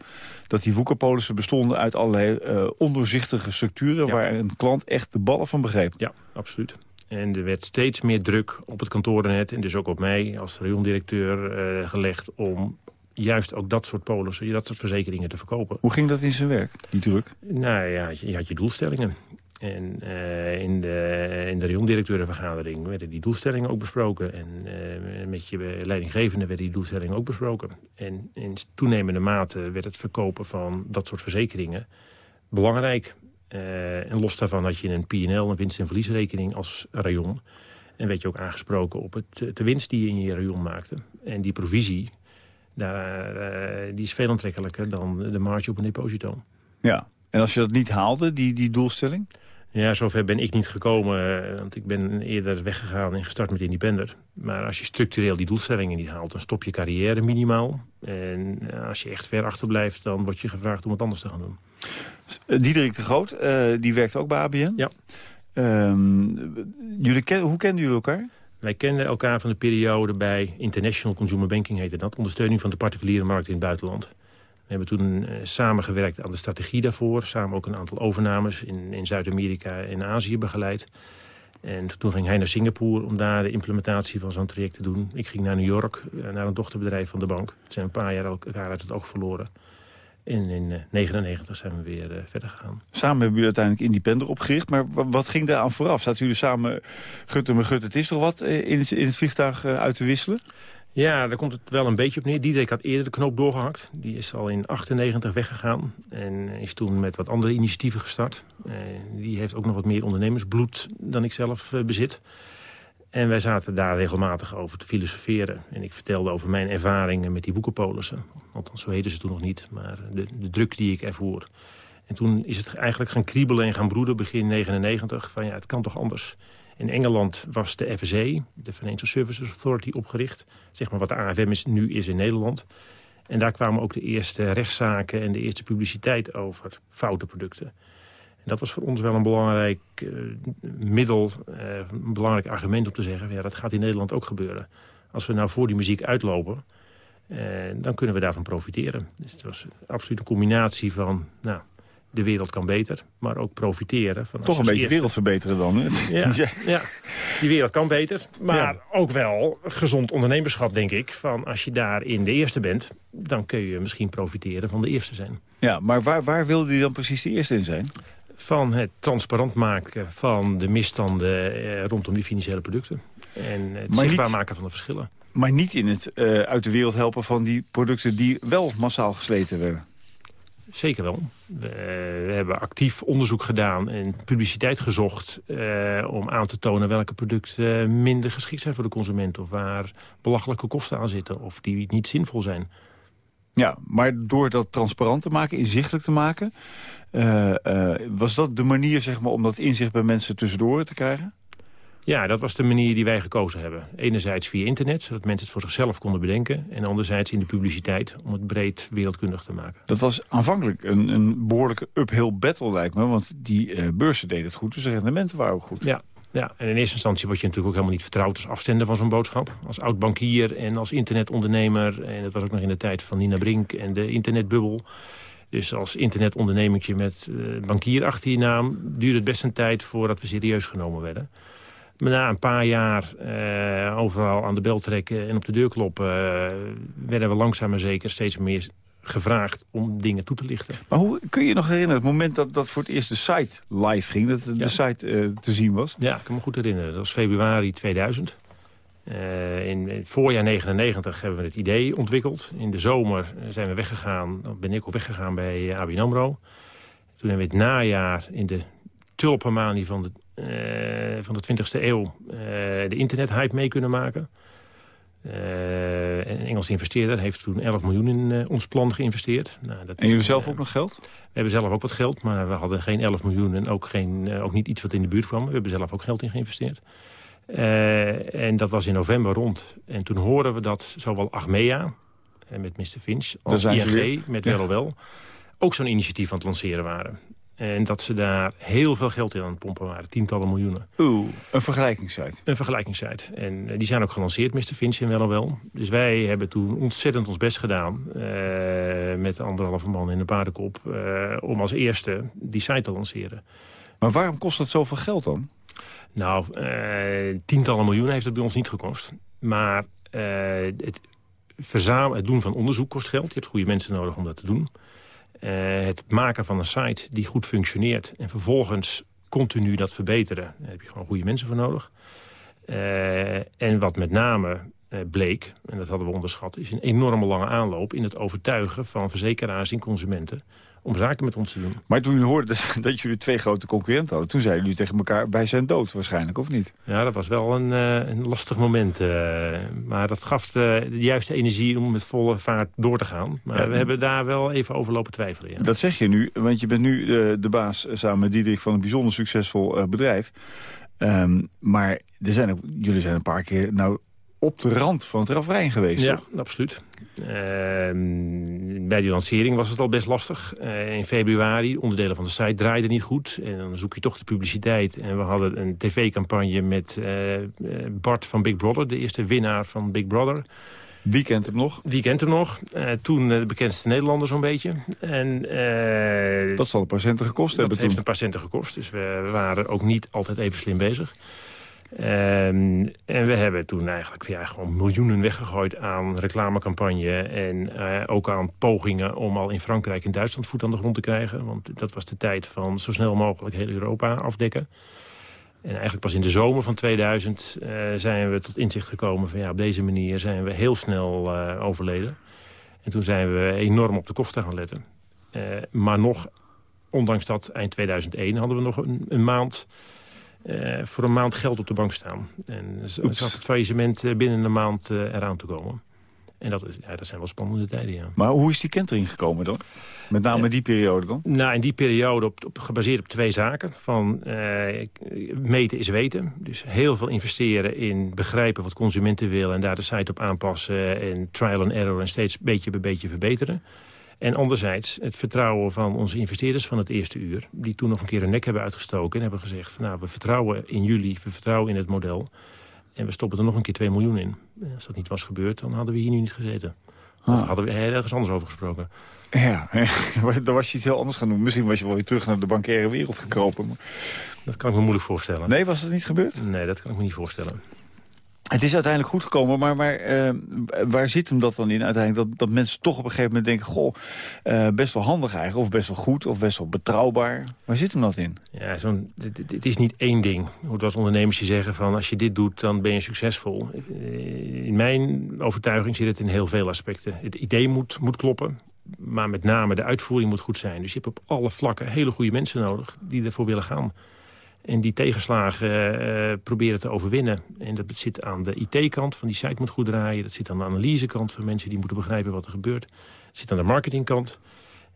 C: dat die woekerpolissen bestonden uit allerlei uh, ondoorzichtige structuren... Ja. waar een klant echt de ballen van begreep.
D: Ja, absoluut. En er werd steeds meer druk op het kantorennet... en dus ook op mij als rayondirecteur uh, gelegd... om juist ook dat soort polissen, dat soort verzekeringen te verkopen.
C: Hoe ging dat in zijn werk, die druk?
D: Nou ja, je had je doelstellingen. En uh, in de, in de rayondirecteurenvergadering werden die doelstellingen ook besproken. En uh, met je leidinggevende werden die doelstellingen ook besproken. En in toenemende mate werd het verkopen van dat soort verzekeringen belangrijk. Uh, en los daarvan had je een P&L, een winst- en verliesrekening als rayon. En werd je ook aangesproken op het, de winst die je in je rayon maakte. En die provisie, daar, die is veel aantrekkelijker dan de marge op een deposito.
C: Ja, en als je dat niet haalde, die, die doelstelling?
D: Ja, zover ben ik niet gekomen. Eh, want ik ben eerder weggegaan en gestart met Independer. Maar als je structureel die doelstellingen niet haalt... dan stop je carrière minimaal. En eh, als je echt ver achterblijft... dan word je gevraagd om het anders te gaan doen.
C: Eh, Diederik de Groot, die werkt ook bij ABN.
D: Ja.
C: Um, jullie ken, hoe kenden jullie elkaar?
D: Wij kenden elkaar van de periode bij International Consumer Banking heette dat. Ondersteuning van de particuliere markt in het buitenland. We hebben toen uh, samengewerkt aan de strategie daarvoor. Samen ook een aantal overnames in, in Zuid-Amerika en Azië begeleid. En toen ging hij naar Singapore om daar de implementatie van zo'n traject te doen. Ik ging naar New York, uh, naar een dochterbedrijf van de bank. We zijn een paar jaar elkaar uit het oog verloren. En in 1999 zijn we weer verder gegaan.
C: Samen hebben jullie uiteindelijk Independer opgericht. Maar wat ging daar aan vooraf? Zaten jullie samen, gut en gut, het is toch wat, het, in het vliegtuig uit te wisselen?
D: Ja, daar komt het wel een beetje op neer. Diederik had eerder de knoop doorgehakt. Die is al in 98 weggegaan. En is toen met wat andere initiatieven gestart. Uh, die heeft ook nog wat meer ondernemersbloed dan ik zelf uh, bezit. En wij zaten daar regelmatig over te filosoferen. En ik vertelde over mijn ervaringen met die boekenpolissen. Althans, zo heten ze toen nog niet. Maar de, de druk die ik ervoer. En toen is het eigenlijk gaan kriebelen en gaan broeden begin 99. Van ja, het kan toch anders. In Engeland was de FSA, de Financial Services Authority, opgericht. Zeg maar wat de AFM is, nu is in Nederland. En daar kwamen ook de eerste rechtszaken en de eerste publiciteit over foute producten. En dat was voor ons wel een belangrijk uh, middel, uh, een belangrijk argument om te zeggen... Ja, dat gaat in Nederland ook gebeuren. Als we nou voor die muziek uitlopen, uh, dan kunnen we daarvan profiteren. Dus het was absoluut een combinatie van... Nou, de wereld kan beter, maar ook profiteren. Van
C: Toch een beetje eerste... wereld verbeteren dan.
D: Ja, <laughs> ja, die wereld kan beter. Maar ook wel gezond ondernemerschap, denk ik. Van als je daar in de eerste bent, dan kun je misschien profiteren van de eerste zijn.
C: Ja, maar waar, waar wilde hij dan precies de eerste in zijn?
D: Van het transparant maken van de misstanden eh, rondom die financiële producten. En het maar zichtbaar maken van de verschillen.
C: Maar niet in het uh, uit de wereld helpen van die producten die wel massaal gesleten werden.
D: Zeker wel. We, we, hebben actief onderzoek gedaan en publiciteit gezocht... Eh, om aan te tonen welke producten minder geschikt zijn voor de consument... of waar belachelijke kosten aan zitten of die niet zinvol zijn.
C: Ja, maar door dat transparant te maken, inzichtelijk te maken... Uh, uh, was dat de manier zeg maar, om dat inzicht bij mensen tussendoor te krijgen?
D: Ja, dat was de manier die wij gekozen hebben. Enerzijds via internet, zodat mensen het voor zichzelf konden bedenken. En anderzijds in de publiciteit, om het breed wereldkundig te maken.
C: Dat was aanvankelijk een, een behoorlijke uphill battle, lijkt me. Want die uh, beurzen deden het goed, dus de rendementen waren ook goed.
D: Ja, ja, en in eerste instantie word je natuurlijk ook helemaal niet vertrouwd als afzender van zo'n boodschap. Als oud-bankier en als internetondernemer. En dat was ook nog in de tijd van Nina Brink en de internetbubbel. Dus als internetondernemertje met uh, bankier achter je naam... duurde het best een tijd voordat we serieus genomen werden. Maar na een paar jaar uh, overal aan de bel trekken en op de deur kloppen... Uh, werden we langzaam maar zeker steeds meer gevraagd om dingen toe te lichten.
C: Maar hoe kun je je nog herinneren, het moment dat, dat voor het eerst de site live ging... dat de site uh, te zien was?
D: Ja, ik kan me goed herinneren. Dat was februari 2000. in, het voorjaar 99 hebben we het idee ontwikkeld. In de zomer zijn we weggegaan, ben ik ook weggegaan bij ABN AMRO. Toen hebben we het najaar in de tulpenmanie van de van de 20e eeuw uh, de internethype mee kunnen maken. Uh, een Engelse investeerder heeft toen 11 miljoen in ons plan geïnvesteerd.
C: Nou, dat en jullie zelf ook nog geld? We
D: hebben zelf ook wat geld, maar we hadden geen 11 miljoen... en ook, geen, ook niet iets wat in de buurt kwam. We hebben zelf ook geld in geïnvesteerd. en dat was in november rond. En toen horen we dat zowel Achmea, met Mr. Finch, als ING, met ja. Wel ook zo'n initiatief aan het lanceren waren. En dat ze daar heel veel geld in aan het pompen waren. Tientallen miljoenen.
C: Oeh, een vergelijkingssite.
D: Een vergelijkingssite. En uh, die zijn ook gelanceerd, Mr. Finch en wel en wel. Dus wij hebben toen ontzettend ons best gedaan. Uh, met anderhalve man in een paardenkop. Uh, om als eerste die site te lanceren.
C: Maar waarom kost dat zoveel geld dan?
D: Nou, tientallen miljoenen heeft het bij ons niet gekost. Maar het, verzamelen, het doen van onderzoek kost geld. Je hebt goede mensen nodig om dat te doen. Uh, het maken van een site die goed functioneert... en vervolgens continu dat verbeteren. Daar heb je gewoon goede mensen voor nodig. Uh, en wat met name uh, bleek, en dat hadden we onderschat... is een enorme lange aanloop in het overtuigen van verzekeraars en consumenten... om zaken met ons te doen.
C: Maar toen je hoorde <laughs> dat jullie twee grote concurrenten hadden... toen zeiden jullie tegen elkaar, wij zijn dood waarschijnlijk, of niet?
D: Ja, dat was wel een, uh, een lastig moment. Uh, maar dat gaf de, de, juiste energie om met volle vaart door te gaan. Maar ja, we hebben daar wel even over lopen twijfelen. Ja.
C: Dat zeg je nu, want je bent nu de baas samen met Diederik... van een bijzonder succesvol bedrijf. Um, maar er zijn ook, jullie zijn een paar keer nou, op de rand van het ravijn geweest,
D: Ja,
C: toch?
D: absoluut. Uh, bij die lancering was het al best lastig. Uh, in februari, onderdelen van de site draaiden niet goed. En dan zoek je toch de publiciteit. En we hadden een tv-campagne met uh, Bart van Big Brother. De eerste winnaar van Big Brother.
C: Wie kent hem nog?
D: Wie kent hem nog? toen de bekendste Nederlander zo'n beetje. En,
C: dat zal een paar centen gekost
D: dat
C: hebben
D: heeft
C: toen.
D: een paar centen gekost. Dus we, we waren ook niet altijd even slim bezig. Um, en we hebben toen eigenlijk ja, gewoon miljoenen weggegooid aan reclamecampagne... en uh, ook aan pogingen om al in Frankrijk en Duitsland voet aan de grond te krijgen. Want dat was de tijd van zo snel mogelijk heel Europa afdekken. En eigenlijk pas in de zomer van 2000 uh, zijn we tot inzicht gekomen... van ja, op deze manier zijn we heel snel uh, overleden. En toen zijn we enorm op de kosten gaan letten. maar nog, ondanks dat, eind 2001 hadden we nog een maand... Uh, voor een maand geld op de bank staan. En zat het faillissement binnen een maand uh, eraan te komen. En dat, is, ja, dat zijn wel spannende tijden, ja.
C: Maar hoe is die kentering gekomen dan? Met name uh, die periode dan?
D: Nou, in die periode op, op, gebaseerd op twee zaken. Van meten is weten. Dus heel veel investeren in begrijpen wat consumenten willen... en daar de site op aanpassen en trial and error... en steeds beetje bij beetje verbeteren. En anderzijds het vertrouwen van onze investeerders van het eerste uur... die toen nog een keer hun nek hebben uitgestoken en hebben gezegd... Van, nou, we vertrouwen in jullie, we vertrouwen in het model... en we stoppen er nog een keer 2 miljoen in. Als dat niet was gebeurd, dan hadden we hier nu niet gezeten. Of ah. hadden we ergens anders over gesproken.
C: Ja, dan <laughs> was je iets heel anders gaan doen. Misschien was je wel weer terug naar de bankaire wereld gekropen. Maar...
D: Dat kan ik me moeilijk voorstellen.
C: Nee, was dat niet gebeurd?
D: Nee, dat kan ik me niet voorstellen.
C: Het is uiteindelijk goed gekomen, maar, maar uh, waar zit hem dat dan in uiteindelijk? Dat, dat mensen toch op een gegeven moment denken... goh, uh, best wel handig eigenlijk, of best wel goed, of best wel betrouwbaar. Waar zit hem dat in?
D: Ja, zo'n, het is niet één ding. Hoe als ondernemers je zeggen van... als je dit doet, dan ben je succesvol. In mijn overtuiging zit het in heel veel aspecten. Het idee moet, moet kloppen, maar met name de uitvoering moet goed zijn. Dus je hebt op alle vlakken hele goede mensen nodig die ervoor willen gaan. En die tegenslagen uh, proberen te overwinnen. En dat zit aan de IT-kant, van die site moet goed draaien. Dat zit aan de analysekant van mensen die moeten begrijpen wat er gebeurt. Dat zit aan de marketingkant.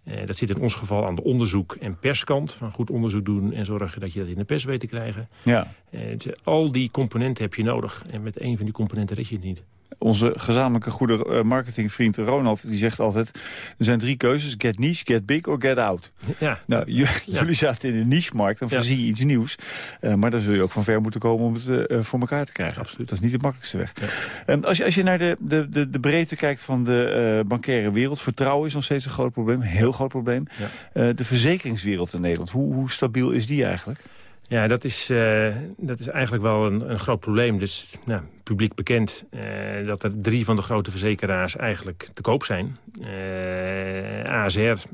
D: Uh, dat zit in ons geval aan de onderzoek- en perskant. Van goed onderzoek doen en zorgen dat je dat in de pers weet te krijgen.
C: Ja.
D: Uh, al die componenten heb je nodig. En met één van die componenten red je het niet.
C: Onze gezamenlijke goede marketingvriend Ronald die zegt altijd... er zijn drie keuzes, get niche, get big or get out.
D: Ja.
C: Nou, <laughs> jullie zaten in de niche-markt, dan voorzie je iets nieuws. Uh, maar dan zul je ook van ver moeten komen om het uh, voor elkaar te krijgen.
D: Absoluut.
C: Dat is niet de makkelijkste weg. Ja. Um, als, je, als je naar de, de, de, de breedte kijkt van de uh, bankaire wereld... vertrouwen is nog steeds een groot probleem, een heel groot probleem. De verzekeringswereld in Nederland, hoe, hoe stabiel is die eigenlijk?
D: Ja, dat is, uh, dat is eigenlijk wel een, een groot probleem. Dus nou, publiek bekend uh, dat er drie van de grote verzekeraars eigenlijk te koop zijn. Uh, ASR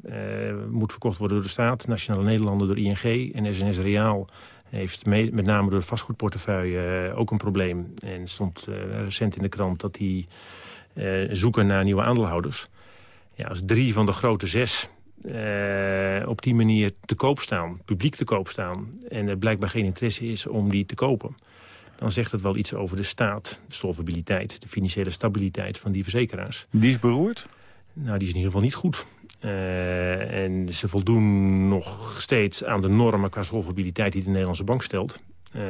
D: moet verkocht worden door de staat, Nationale Nederlanden door ING en SNS Reaal heeft met name door de vastgoedportefeuille ook een probleem. En stond recent in de krant dat die zoeken naar nieuwe aandeelhouders. Ja, als drie van de grote zes uh, op die manier te koop staan, publiek te koop staan... en er blijkbaar geen interesse is om die te kopen... dan zegt het wel iets over de staat, de solvabiliteit... de financiële stabiliteit van die verzekeraars.
C: Die is beroerd?
D: Nou, die is in ieder geval niet goed. Uh, en ze voldoen nog steeds aan de normen qua solvabiliteit... die de Nederlandse bank stelt... Uh,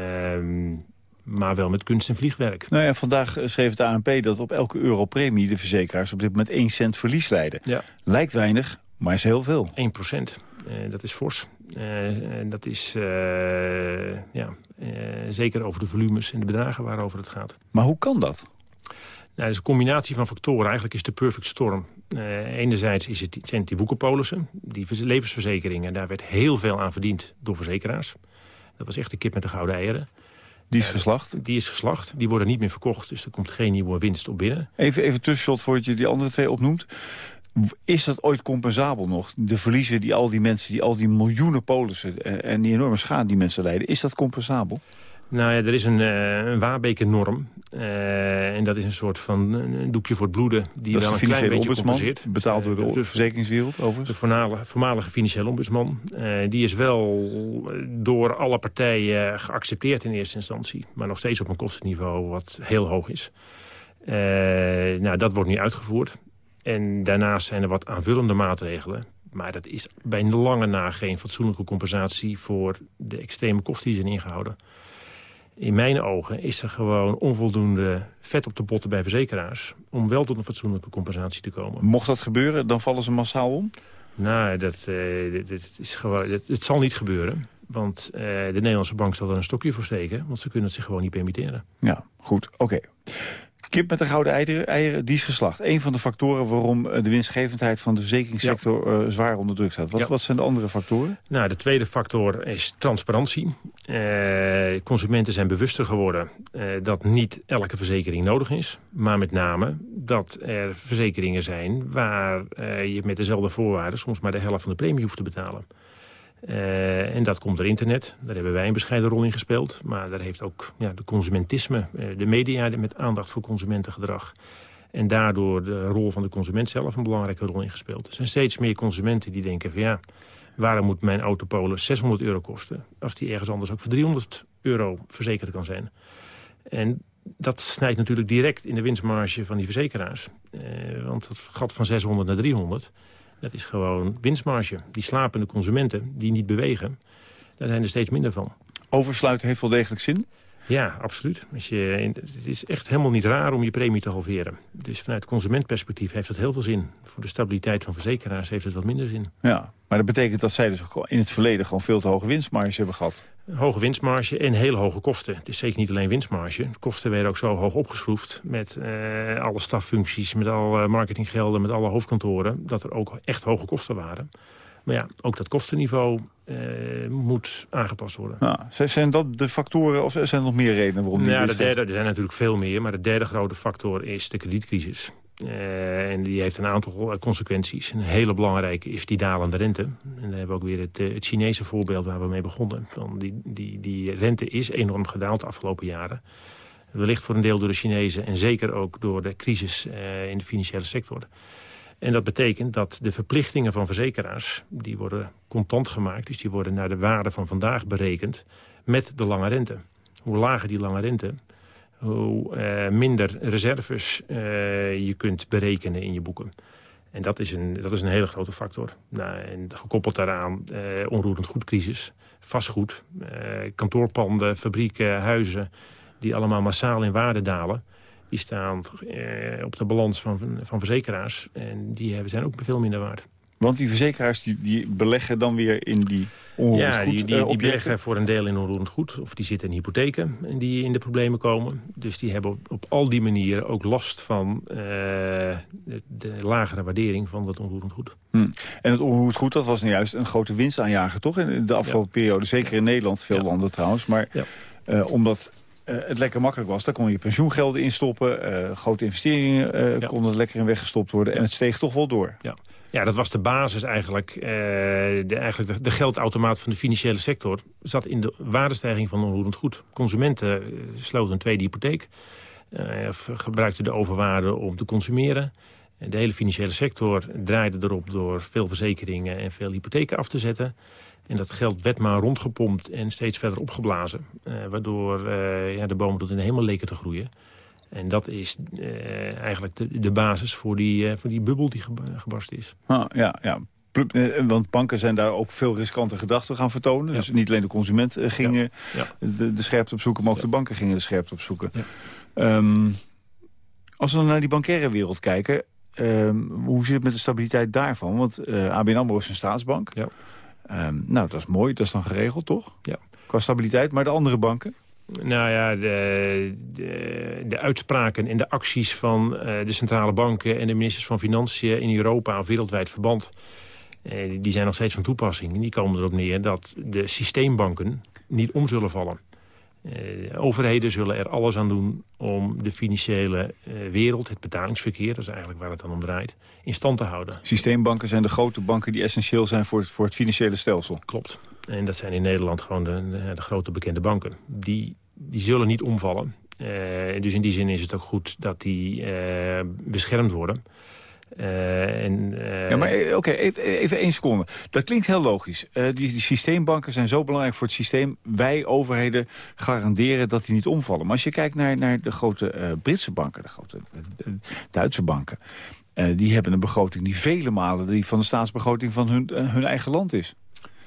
D: maar wel met kunst en vliegwerk.
C: Nou ja, vandaag schreef het ANP dat op elke euro premie... de verzekeraars op dit moment 1 cent verlies leiden.
D: Ja.
C: Lijkt weinig, maar is heel veel.
D: 1 procent. Uh, dat is fors. Uh, en dat is uh, ja, zeker over de volumes en de bedragen waarover het gaat.
C: Maar hoe kan dat?
D: Nou, dat is een combinatie van factoren. Eigenlijk is de perfect storm. enerzijds is het, zijn het die woekerpolissen, die levensverzekeringen. Daar werd heel veel aan verdiend door verzekeraars. Dat was echt de kip met de gouden eieren.
C: Die is geslacht?
D: Die is geslacht. Die worden niet meer verkocht, dus er komt geen nieuwe winst op binnen.
C: Even, even tussenshot voordat je die andere twee opnoemt. Is dat ooit compensabel nog? De verliezen die al die mensen, die al die miljoenen polissen... en die enorme schade die mensen leiden, is dat compensabel?
D: Nou ja, er is een, uh, een Waarbeke-norm. Uh, en dat is een soort van een doekje voor het bloeden... die
C: dat
D: wel
C: een
D: klein beetje compenseert.
C: betaald door de,
D: de,
C: verzekeringswereld, overigens?
D: De voormalige, voormalige financiële ombudsman. Die is wel door alle partijen geaccepteerd in eerste instantie. Maar nog steeds op een kostenniveau wat heel hoog is. nou, dat wordt nu uitgevoerd. En daarnaast zijn er wat aanvullende maatregelen. Maar dat is bij lange na geen fatsoenlijke compensatie... voor de extreme kosten die zijn ingehouden. In mijn ogen is er gewoon onvoldoende vet op de botten bij verzekeraars... om wel tot een fatsoenlijke compensatie te komen.
C: Mocht dat gebeuren, dan vallen ze massaal om?
D: Nou, dat, uh, dat is gewoon, dat, het zal niet gebeuren. Want uh, de Nederlandse bank zal er een stokje voor steken. Want ze kunnen het zich gewoon niet permitteren.
C: Ja, goed. Oké. Kip met de gouden eieren, eieren, die is geslacht. Een van de factoren waarom eh, de winstgevendheid van de verzekeringssector ja. uh, zwaar onder druk staat. Wat,
D: Ja.
C: wat zijn de andere factoren?
D: Nou, de tweede factor is transparantie. Uh, consumenten zijn bewuster geworden uh, dat niet elke verzekering nodig is. Maar met name dat er verzekeringen zijn waar uh, je met dezelfde voorwaarden soms maar de helft van de premie hoeft te betalen. Uh, en dat komt door internet. Daar hebben wij een bescheiden rol in gespeeld. Maar daar heeft ook ja, de consumentisme, uh, de media met aandacht voor consumentengedrag. En daardoor de rol van de consument zelf een belangrijke rol in gespeeld. Er zijn steeds meer consumenten die denken van ja, waarom moet mijn autopolen 600 euro kosten... als die ergens anders ook voor 300 euro verzekerd kan zijn. En dat snijdt natuurlijk direct in de winstmarge van die verzekeraars. Uh, want het gat van 600 naar 300... Dat is gewoon winstmarge. Die slapende consumenten die niet bewegen, daar zijn er steeds minder van.
C: Oversluiten heeft wel degelijk zin?
D: Ja, absoluut. Als je, het is echt helemaal niet raar om je premie te halveren. Dus vanuit consumentperspectief heeft het heel veel zin. Voor de stabiliteit van verzekeraars heeft het wat minder zin.
C: Ja, maar dat betekent dat zij dus in het verleden gewoon veel te hoge winstmarge hebben gehad.
D: Hoge winstmarge en hele hoge kosten. Het is zeker niet alleen winstmarge. De kosten werden ook zo hoog opgeschroefd met uh, alle staffuncties, met alle marketinggelden, met alle hoofdkantoren, dat er ook echt hoge kosten waren. Maar ja, ook dat kostenniveau uh, moet aangepast worden.
C: Ja, zijn dat de factoren of zijn er nog meer redenen waarom die
D: ja, de derde, Er zijn natuurlijk veel meer, maar de derde grote factor is de kredietcrisis. Uh, en die heeft een aantal consequenties. Een hele belangrijke is die dalende rente. En dan hebben we ook weer het, uh, het Chinese voorbeeld waar we mee begonnen. Van die, die, die rente is enorm gedaald de afgelopen jaren. Wellicht voor een deel door de Chinezen en zeker ook door de crisis uh, in de financiële sector. En dat betekent dat de verplichtingen van verzekeraars... die worden contant gemaakt, dus die worden naar de waarde van vandaag berekend... met de lange rente. Hoe lager die lange rente, hoe uh, minder reserves uh, je kunt berekenen in je boeken. En dat is een, dat is een hele grote factor. Nou, en gekoppeld daaraan uh, onroerend goedcrisis, vastgoed, kantoorpanden, fabrieken, huizen... die allemaal massaal in waarde dalen die staan eh, op de balans van, van verzekeraars. En die zijn ook veel minder waard.
C: Want die verzekeraars die, die beleggen dan weer in die onroerend
D: ja,
C: goed
D: die, die,
C: uh,
D: die beleggen voor een deel in onroerend goed. Of die zitten in hypotheken en die in de problemen komen. Dus die hebben op, op al die manieren ook last van uh, de, de, lagere waardering van dat onroerend goed.
C: Hmm. En het onroerend goed, dat was nou juist een grote winstaanjager, toch? In de afgelopen ja. periode. Zeker in Nederland, veel ja. landen trouwens. Maar uh, omdat uh, het lekker makkelijk was. Daar kon je pensioengelden in stoppen. Uh, grote investeringen uh, ja. konden lekker in weggestopt worden. En het steeg toch wel door.
D: Ja. Ja, dat was de basis eigenlijk. de, eigenlijk de, geldautomaat van de financiële sector zat in de waardestijging van onroerend goed. Consumenten sloten een tweede hypotheek. of gebruikten de overwaarde om te consumeren. De hele financiële sector draaide erop door veel verzekeringen en veel hypotheken af te zetten. En dat geld werd maar rondgepompt en steeds verder opgeblazen. Uh, waardoor uh, ja, de bomen tot in de hemel leken te groeien. En dat is uh, eigenlijk de, de, basis voor die, voor die bubbel die gebarsten is.
C: Ah, ja, ja. Want banken zijn daar ook veel riskante gedachten gaan vertonen. Ja. Dus niet alleen de consument ging ja. Ja. De, de scherpte opzoeken, maar ook de banken gingen de scherpte opzoeken. Um, als we dan naar die bankaire wereld kijken... Um, hoe zit het met de stabiliteit daarvan? Want ABN AMRO is een staatsbank...
D: Ja.
C: Um, nou, dat is mooi. Dat is dan geregeld, toch?
D: Ja.
C: Qua stabiliteit. Maar de andere banken?
D: Nou ja, de, de, uitspraken en de acties van uh, de centrale banken... en de ministers van Financiën in Europa of wereldwijd verband... Uh, die zijn nog steeds van toepassing. En die komen erop neer dat de systeembanken niet om zullen vallen. Uh, overheden zullen er alles aan doen om de financiële uh, wereld, het betalingsverkeer, dat is eigenlijk waar het dan om draait, in stand te houden.
C: Systeembanken zijn de grote banken die essentieel zijn voor het, voor het financiële stelsel.
D: Klopt. En dat zijn in Nederland gewoon de, de, de grote bekende banken. Die die zullen niet omvallen. dus in die zin is het ook goed dat die beschermd worden.
C: En, uh... Ja, maar oké, even, even één seconde. Dat klinkt heel logisch. Die, die, systeembanken zijn zo belangrijk voor het systeem. Wij, overheden, garanderen dat die niet omvallen. Maar als je kijkt naar, naar de grote Britse banken, de grote Duitse banken... die hebben een begroting die vele malen die van de staatsbegroting van hun, hun eigen land is.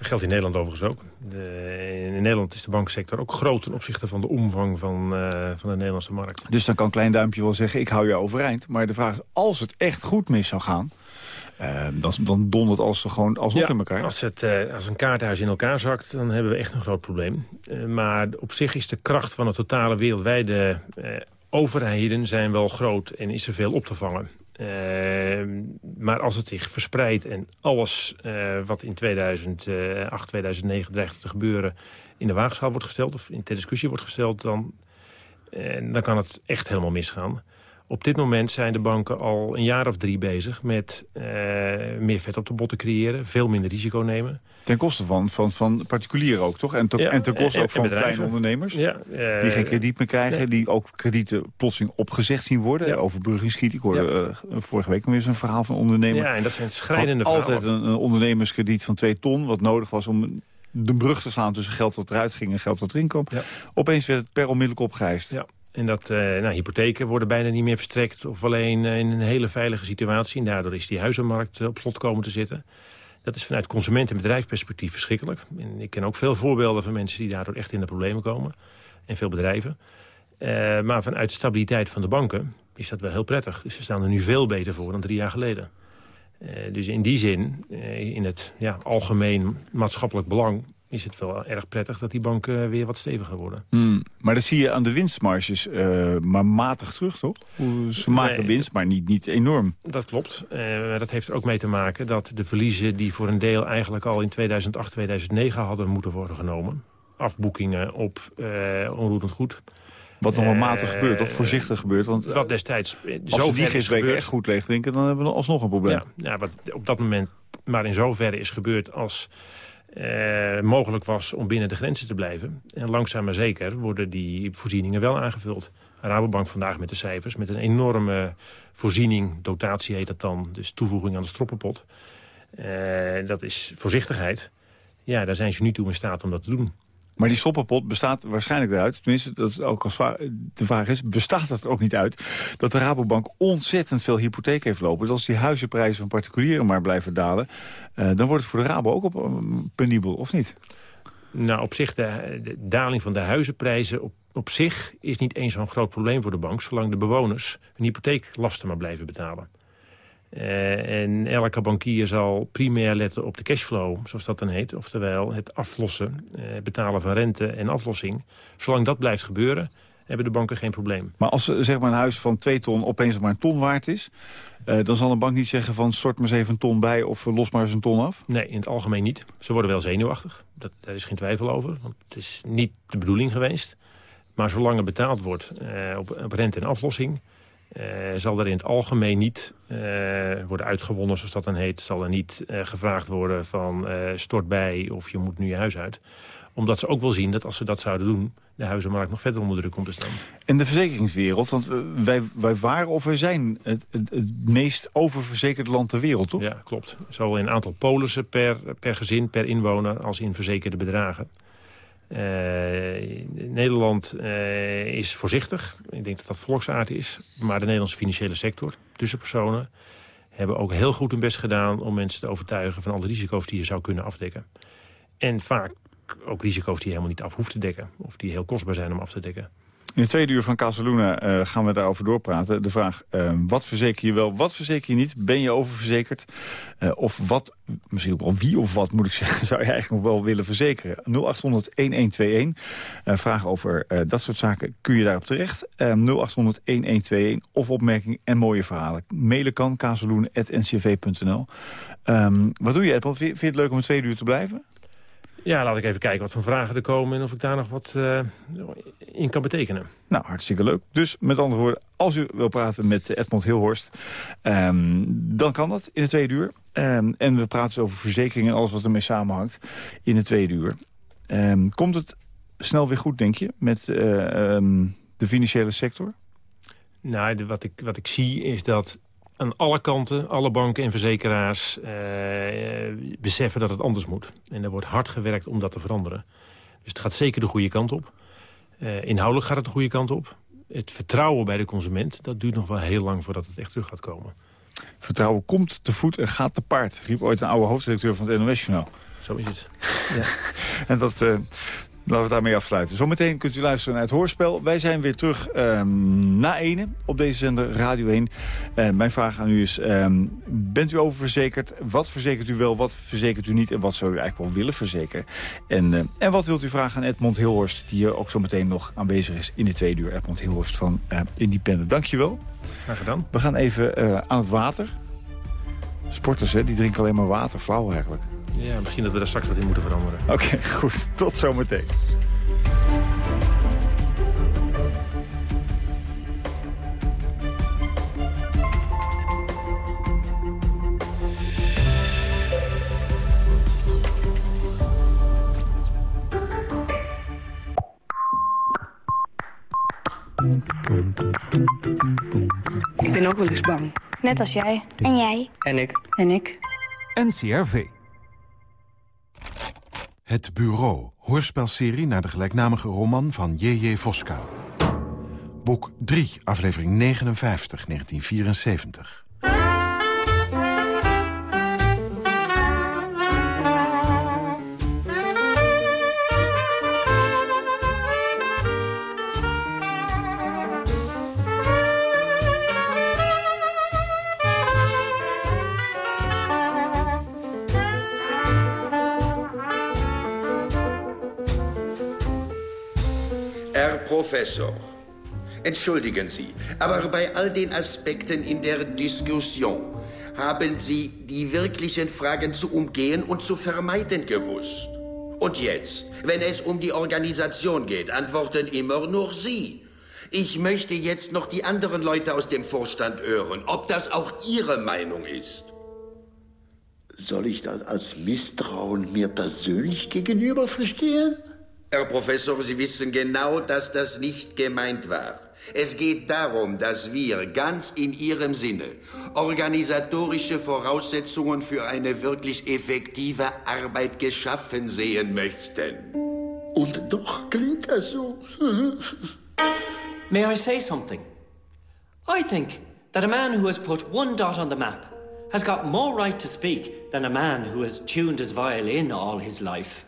D: Dat geldt in Nederland overigens ook. De, in Nederland is de banksector ook groot ten opzichte van de omvang van, uh, van de Nederlandse markt.
C: Dus dan kan Klein Duimpje wel zeggen, ik hou je overeind. Maar de vraag is, als het echt goed mis zou gaan... Uh, dan, dan dondert alles er gewoon alsnog in elkaar.
D: Als, het, uh, als een kaarthuis in elkaar zakt, dan hebben we echt een groot probleem. maar op zich is de kracht van de totale wereldwijde overheden zijn wel groot en is er veel op te vangen. Ehm, maar als het zich verspreidt en alles uh, wat in 2008, 2009 dreigt te gebeuren... in de waagschaal wordt gesteld of in ter discussie wordt gesteld... dan, uh, dan kan het echt helemaal misgaan. Op dit moment zijn de banken al een jaar of drie bezig met uh, meer vet op de bot te creëren. Veel minder risico nemen.
C: Ten koste van, van, van particulieren ook, toch? En, te, en ten koste ook van kleine ondernemers. Ja, uh, die geen krediet meer krijgen. Die ook kredieten plotseling opgezegd zien worden. Ja. Overbruggingskrediet. Ik hoorde uh, vorige week nog eens een verhaal van een ondernemer.
D: Ja, en dat zijn schrijnende verhalen.
C: Altijd een, een ondernemerskrediet van twee ton. Wat nodig was om de brug te slaan tussen geld dat eruit ging en geld dat erin kwam. Opeens werd het per onmiddellijk opgeheist.
D: Ja. En dat uh, nou, hypotheken worden bijna niet meer verstrekt... of alleen uh, in een hele veilige situatie. En daardoor is die huizenmarkt uh, op slot komen te zitten. Dat is vanuit consument- en bedrijfsperspectief verschrikkelijk. Ik ken ook veel voorbeelden van mensen die daardoor echt in de problemen komen. En veel bedrijven. maar vanuit de stabiliteit van de banken is dat wel heel prettig. Dus ze staan er nu veel beter voor dan drie jaar geleden. dus in die zin, in het ja, algemeen maatschappelijk belang is het wel erg prettig dat die banken weer wat steviger worden.
C: Hmm, maar dat zie je aan de winstmarges uh, maar matig terug, toch? Ze maken winst, maar niet, niet enorm.
D: Dat klopt. Uh, dat heeft er ook mee te maken dat de verliezen... die voor een deel eigenlijk al in 2008, 2009 hadden moeten worden genomen... afboekingen op uh, onroerend goed...
C: Wat nog wel matig gebeurt, toch? Voorzichtig gebeurt. Want,
D: wat destijds
C: als we die gisteren echt goed leeg drinken... dan hebben we alsnog een probleem.
D: Ja, ja, wat op dat moment maar in zoverre is gebeurd als uh, mogelijk was om binnen de grenzen te blijven. En langzaam maar zeker worden die voorzieningen wel aangevuld. Rabobank vandaag met de cijfers, met een enorme voorziening, dotatie heet dat dan, dus toevoeging aan de stroppenpot. Uh, dat is voorzichtigheid. Ja, daar zijn ze nu toe in staat om dat te doen.
C: Maar die stoppenpot bestaat waarschijnlijk eruit. Tenminste, dat is ook als de vraag is, bestaat er ook niet uit... dat de Rabobank ontzettend veel hypotheek heeft lopen. Dus als die huizenprijzen van particulieren maar blijven dalen... Uh, dan wordt het voor de Rabo ook op, uh, penibel, of niet?
D: Nou, op zich, de, de, daling van de huizenprijzen op, op zich... is niet eens zo'n groot probleem voor de bank... zolang de bewoners hun hypotheeklasten maar blijven betalen. Uh, en elke bankier zal primair letten op de cashflow, zoals dat dan heet. Oftewel het aflossen, uh, betalen van rente en aflossing. Zolang dat blijft gebeuren, hebben de banken geen probleem.
C: Maar als zeg maar, een huis van twee ton opeens maar een ton waard is... Uh, dan zal een bank niet zeggen van stort maar eens even een ton bij of los maar eens een ton af?
D: Nee, in het algemeen niet. Ze worden wel zenuwachtig, dat, daar is geen twijfel over. Want het is niet de bedoeling geweest. Maar zolang er betaald wordt op, op rente en aflossing zal er in het algemeen niet uh, worden uitgewonnen, zoals dat dan heet. Zal er niet uh, gevraagd worden van stort bij of je moet nu je huis uit. Omdat ze ook wel zien dat als ze dat zouden doen... de huizenmarkt nog verder onder druk komt te staan.
C: En de verzekeringswereld, want wij, wij waren of wij zijn het, het, het, meest oververzekerde land ter wereld, toch?
D: Ja, klopt. Zowel in aantal polissen per, per gezin, per inwoner... als in verzekerde bedragen. Uh, Nederland uh, is voorzichtig. Ik denk dat dat volksaard is. Maar de Nederlandse financiële sector, tussenpersonen... hebben ook heel goed hun best gedaan om mensen te overtuigen... van alle risico's die je zou kunnen afdekken. En vaak ook risico's die je helemaal niet af hoeft te dekken. Of die heel kostbaar zijn om af te dekken.
C: In het tweede uur van Casaluna uh, gaan we daarover doorpraten. De vraag, uh, wat verzeker je wel, wat verzeker je niet? Ben je oververzekerd? Uh, of wat, misschien ook wel wie of wat moet ik <laughs> zeggen... zou je eigenlijk nog wel willen verzekeren? 0800-1121. vragen over dat soort zaken kun je daarop terecht. 0800-1121 of opmerkingen en mooie verhalen. Mailen kan casaluna.ncv.nl. Um, wat doe je, Edmond? Vind je het leuk om een tweede uur te blijven?
D: Ja, laat ik even kijken wat voor vragen er komen... en of ik daar nog wat uh, in kan betekenen.
C: Nou, hartstikke leuk. Dus met andere woorden, als u wil praten met Edmond Hilhorst... Um, dan kan dat in de tweede uur. Um, en we praten over verzekeringen en alles wat ermee samenhangt in de tweede uur. Um, komt het snel weer goed, denk je, met ehm, de financiële sector?
D: Nou, wat, ik, wat ik zie is dat aan alle kanten, alle banken en verzekeraars beseffen dat het anders moet. En er wordt hard gewerkt om dat te veranderen. Dus het gaat zeker de goede kant op. inhoudelijk gaat het de goede kant op. Het vertrouwen bij de consument, dat duurt nog wel heel lang voordat het echt terug gaat komen.
C: Vertrouwen komt te voet en gaat te paard, riep ooit een oude hoofdredacteur van het NOS-journaal.
D: Zo is het. <laughs>
C: Ja. en dat, uh, Laten we daarmee afsluiten. Zometeen kunt u luisteren naar het hoorspel. Wij zijn weer terug um, na ene op deze zender Radio 1. Uh, mijn vraag aan u is, um, bent u oververzekerd? Wat verzekert u wel, wat verzekert u niet? En wat zou u eigenlijk wel willen verzekeren? En, uh, en wat wilt u vragen aan Edmond Hilhorst... die hier ook zo meteen nog aanwezig is in de tweede uur. Edmond Hilhorst van uh, Independent. Dankjewel.
D: Graag gedaan.
C: We gaan even aan het water. Sporters, hè, die drinken alleen maar water. Flauw eigenlijk.
D: Ja, misschien dat we daar straks wat in moeten veranderen.
C: Oké, <laughs> goed. Tot zometeen.
E: Ik ben ook wel eens bang.
F: Net als jij.
E: En jij.
G: En ik.
E: En ik.
H: NCRV. Het Bureau, hoorspelserie naar de gelijknamige roman van J.J. Voska. Boek 3, aflevering 59, 1974.
I: Professor. Entschuldigen Sie, aber bei all den Aspekten in der Diskussion haben Sie die wirklichen Fragen zu umgehen und zu vermeiden gewusst. Und jetzt, wenn es um die Organisation geht, antworten immer nur Sie. Ich möchte jetzt noch die anderen Leute aus dem Vorstand hören, ob das auch Ihre Meinung ist.
J: Soll ich das als Misstrauen mir persönlich gegenüber verstehen?
I: Herr Professor, Sie wissen genau, dass das nicht gemeint war. Es geht darum, dass wir ganz in Ihrem Sinne organisatorische Voraussetzungen für eine wirklich effektive Arbeit geschaffen sehen möchten.
J: Und doch klingt das so.
G: May I say something? I think that a man who has put one dot on the map has got more right to speak than a man who has tuned his violin all his life.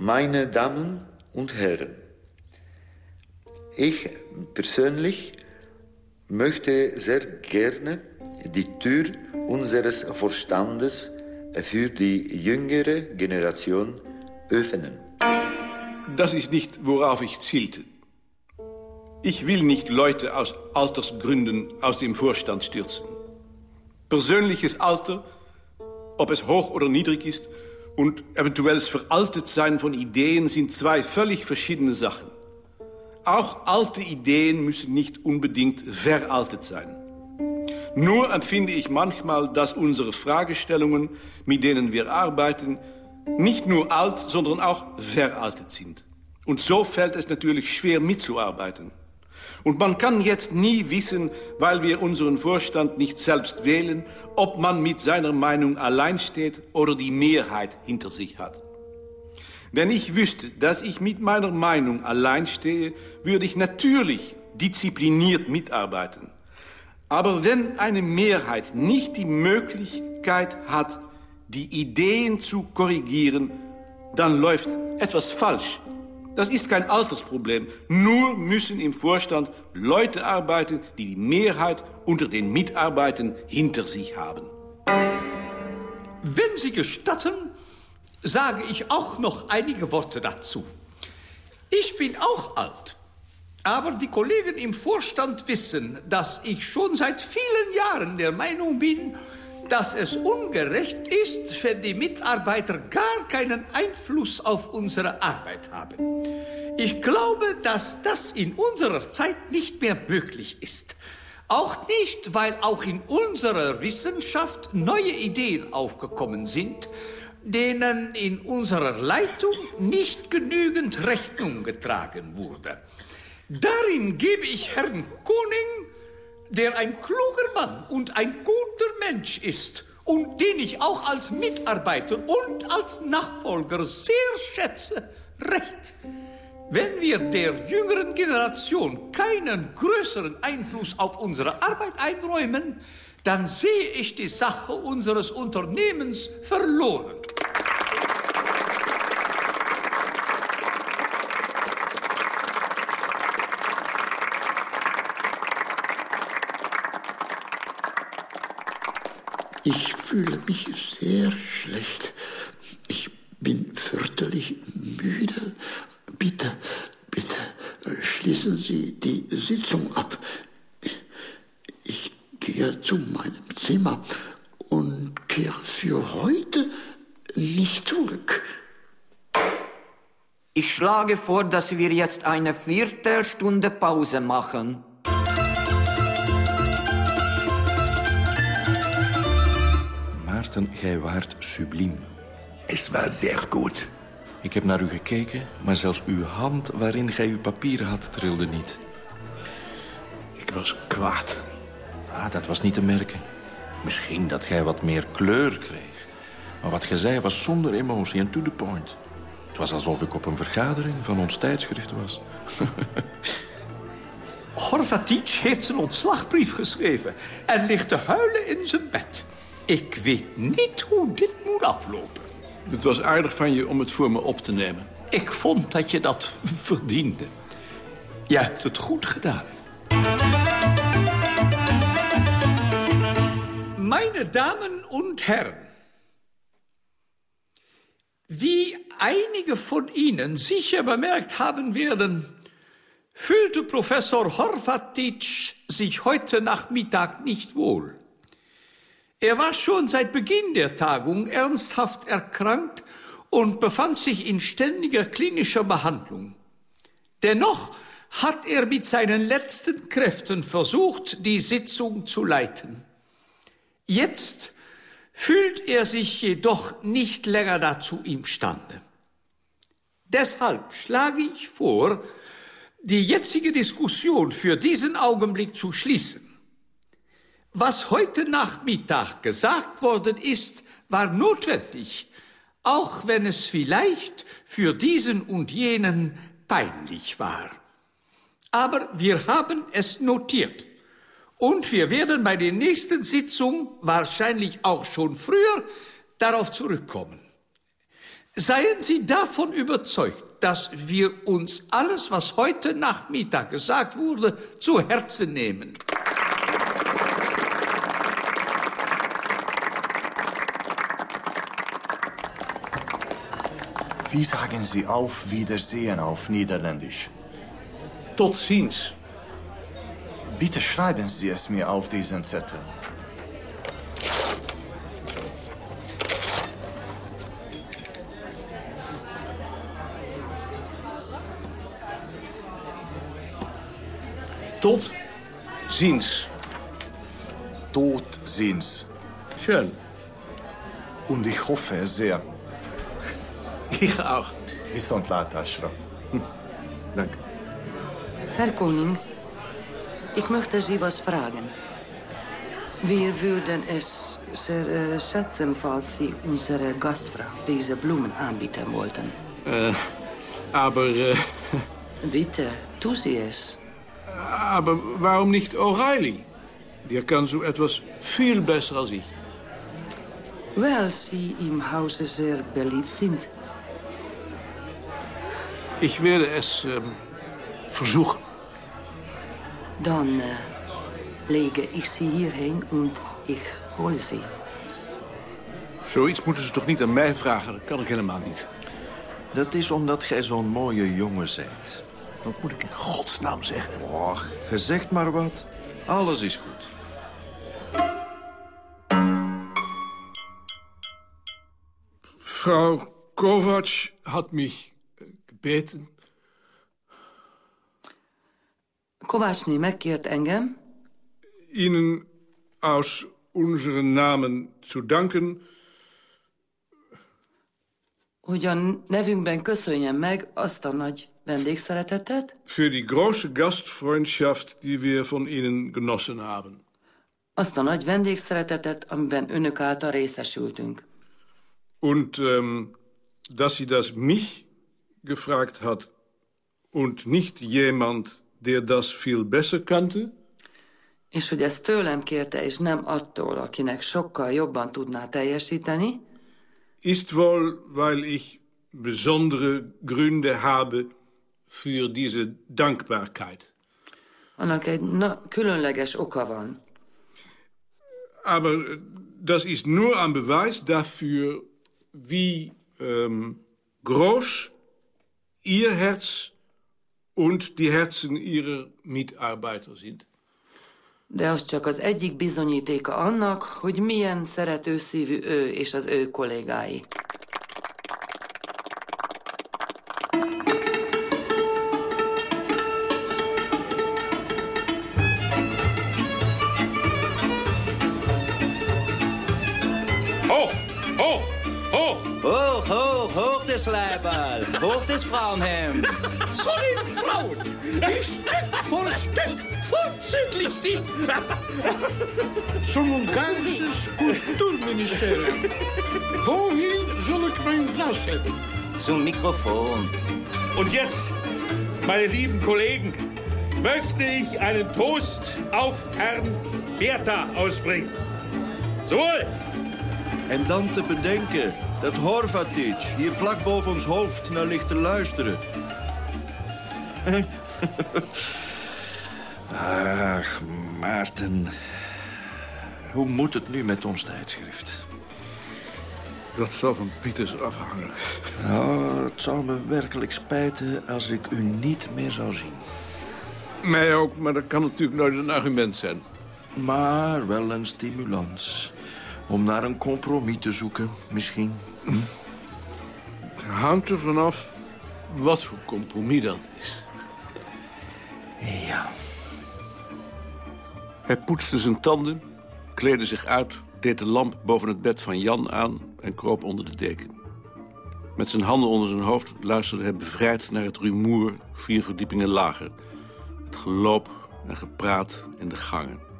J: Meine Damen und Herren, ich persönlich möchte sehr gerne die Tür unseres Verstandes für die jüngere Generation öffnen.
K: Das ist nicht, worauf ich zielte. Ich will nicht Leute aus Altersgründen aus dem Vorstand stürzen. Persönliches Alter, ob es hoch oder niedrig ist, und eventuelles Veraltetsein von Ideen sind zwei völlig verschiedene Sachen. Auch alte Ideen müssen nicht unbedingt veraltet sein. Nur empfinde ich manchmal, dass unsere Fragestellungen, mit denen wir arbeiten, nicht nur alt, sondern auch veraltet sind. Und so fällt es natürlich schwer mitzuarbeiten. Und man kann jetzt nie wissen, weil wir unseren Vorstand nicht selbst wählen, ob man mit seiner Meinung allein steht oder die Mehrheit hinter sich hat. Wenn ich wüsste, dass ich mit meiner Meinung allein stehe, würde ich natürlich diszipliniert mitarbeiten. Aber wenn eine Mehrheit nicht die Möglichkeit hat, die Ideen zu korrigieren, dann läuft etwas falsch. Das ist kein Altersproblem. Nur müssen im Vorstand Leute arbeiten, die die Mehrheit unter den Mitarbeitern hinter sich haben.
L: Wenn Sie gestatten, sage ich auch noch einige Worte dazu. Ich bin auch alt. Aber die Kollegen im Vorstand wissen, dass ich schon seit vielen Jahren der Meinung bin, dass es ungerecht ist, wenn die Mitarbeiter gar keinen Einfluss auf unsere Arbeit haben. Ich glaube, dass das in unserer Zeit nicht mehr möglich ist. Auch nicht, weil auch in unserer Wissenschaft neue Ideen aufgekommen sind, denen in unserer Leitung nicht genügend Rechnung getragen wurde. Darin gebe ich Herrn Koning, der ein kluger Mann und ein guter Mensch ist und den ich auch als Mitarbeiter und als Nachfolger sehr schätze, recht. Wenn wir der jüngeren Generation keinen größeren Einfluss auf unsere Arbeit einräumen, dann sehe ich die Sache unseres Unternehmens verloren.
J: Ich fühle mich sehr schlecht. Ich bin fürchterlich müde. Bitte, bitte, schließen Sie die Sitzung ab. Ich gehe zu meinem Zimmer und kehre für heute nicht zurück.
F: Ich schlage vor, dass wir jetzt eine Viertelstunde Pause machen.
M: Gij waart subliem.
J: Het was zeer goed.
M: Ik heb naar u gekeken, maar zelfs uw hand waarin gij uw papieren had trilde niet.
K: Ik was kwaad.
M: Ah, dat was niet te merken. Misschien dat gij wat meer kleur kreeg. Maar wat gij zei was zonder emotie en to the point. Het was alsof ik op een vergadering van ons tijdschrift was. <laughs>
L: Horvatic heeft zijn ontslagbrief geschreven en ligt te huilen in zijn bed. Ik weet niet hoe dit moet aflopen.
K: Het was aardig van je om het voor me op te nemen.
L: Ik vond dat je dat verdiende. Je hebt het goed gedaan. Meine Damen und Herren, wie einige von Ihnen sicher bemerkt haben werden, fühlte Professor Horvatic sich heute Nachmittag nicht wohl. Er war schon seit Beginn der Tagung ernsthaft erkrankt und befand sich in ständiger klinischer Behandlung. Dennoch hat er mit seinen letzten Kräften versucht, die Sitzung zu leiten. Jetzt fühlt er sich jedoch nicht länger dazu imstande. Deshalb schlage ich vor, die jetzige Diskussion für diesen Augenblick zu schließen. Was heute Nachmittag gesagt worden ist, war notwendig, auch wenn es vielleicht für diesen und jenen peinlich war. Aber wir haben es notiert. Und wir werden bei der nächsten Sitzung, wahrscheinlich auch schon früher, darauf zurückkommen. Seien Sie davon überzeugt, dass wir uns alles, was heute Nachmittag gesagt wurde, zu Herzen nehmen.
N: Wie sagen Sie auf Wiedersehen auf Niederländisch?
K: Tot ziens.
N: Bitte schreiben Sie es mir auf diesen Zettel.
K: Tot ziens.
N: Tot ziens.
K: Schön.
N: Und ich hoffe sehr.
K: Ich auch.
N: Bis und laat, Ashraf.
K: Danke.
O: Herr Koning, ich möchte Sie was fragen. Wir würden es sehr schätzen, falls Sie unsere Gastfrau diese Blumen anbieten wollten.
K: Äh, aber, <laughs> äh,
O: Bitte, tu sie es.
K: aber warum nicht O'Reilly? Der kann so etwas viel besser als ich.
O: Weil Sie im Hause sehr beliebt sind.
K: Ich werde es ähm, versuchen.
O: Dann äh, lege ich sie hierheen und ich hole sie.
K: Zoiets moeten ze toch niet aan mij vragen? Dat kan ik helemaal niet.
M: Dat is omdat gij zo'n mooie jongen bent.
K: Wat moet ik in godsnaam zeggen?
M: Och, ge zegt maar wat. Alles is goed.
K: Frau Kovac hat mich gebeten,
O: Kovácsné megkért engem,
K: Ihnen aus unseren Namen zu danken
O: hogy a nevünkben köszönjem meg azt a nagy vendégszeretetet,
K: Für die große Gastfreundschaft, die wir von Ihnen genossen haben.
O: azt a nagy vendégszeretetet, amiben önök által részesültünk.
K: Und ähm, dass sie das mich gefragt hat und nicht jemand, der das viel besser kannte,
O: És hogy ezt tőlem kérte, és nem attól, akinek sokkal jobban tudná teljesíteni,
K: ist wohl, weil ich besondere Gründe habe für diese Dankbarkeit.
O: annak egy na, különleges oka van.
K: Aber äh, das ist nur ein Beweis dafür, wie ähm, groß Ihr Herz und die Herzen Ihrer Mitarbeiter sind.
O: De az csak az egyik bizonyítéka annak, hogy milyen szerető szívű ő és az ő kollégái.
P: Hoch, hoch, hoch. Hoch, hoch, hoch des Hoch des Frauenhemd.
L: Sorry, Frauen, die Stück voor Stück vorzüglich sind.
Q: Zum Hongarisches Kulturministerium. Wohin soll ich mein Glas hebben?
P: Zum Mikrofon.
R: Und jetzt, meine lieben Kollegen, möchte ich einen Toast auf Herrn Bertha ausbringen. Zum Wohl!
M: En dan te bedenken dat Horvatic hier vlak boven ons hoofd naar ligt te luisteren. <laughs> Ach, Maarten. Hoe moet het nu met ons tijdschrift?
K: Dat zal van Pieters afhangen.
M: Oh, het zou me werkelijk spijten als ik u niet meer zou zien.
K: Mij ook, maar dat kan natuurlijk nooit een argument zijn.
M: Maar wel een stimulans. Om naar een compromis te zoeken, misschien. Hm?
K: Het hangt er vanaf wat voor compromis dat is.
M: Ja.
K: Hij poetste zijn tanden, kleedde zich uit... deed de lamp boven het bed van Jan aan en kroop onder de deken. Met zijn handen onder zijn hoofd luisterde hij bevrijd naar het rumoer... vier verdiepingen lager. Het geloop en gepraat in de gangen.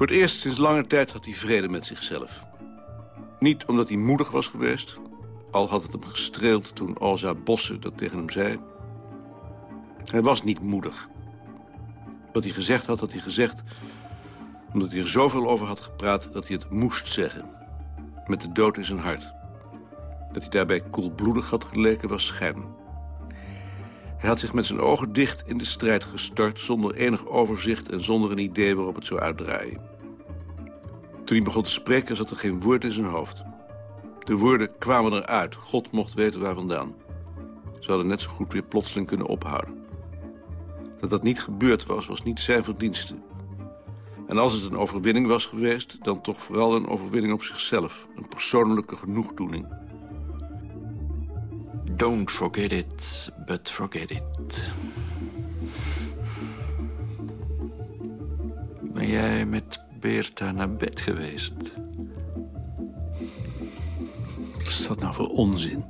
K: Voor het eerst sinds lange tijd had hij vrede met zichzelf. Niet omdat hij moedig was geweest... al had het hem gestreeld toen Alza Bosse dat tegen hem zei... Hij was niet moedig. Wat hij gezegd had, had hij gezegd... omdat hij er zoveel over had gepraat dat hij het moest zeggen. Met de dood in zijn hart. Dat hij daarbij koelbloedig had geleken was schijn. Hij had zich met zijn ogen dicht in de strijd gestart... zonder enig overzicht en zonder een idee waarop het zou uitdraaien. Toen hij begon te spreken zat er geen woord in zijn hoofd. De woorden kwamen eruit. God mocht weten waar vandaan. Ze hadden net zo goed weer plotseling kunnen ophouden. Dat dat niet gebeurd was, was niet zijn verdienste. En als het een overwinning was geweest... dan toch vooral een overwinning op zichzelf. Een persoonlijke genoegdoening.
M: Don't forget it, but forget it. Ben jij met Beerta naar bed geweest?
K: Wat is dat nou voor onzin?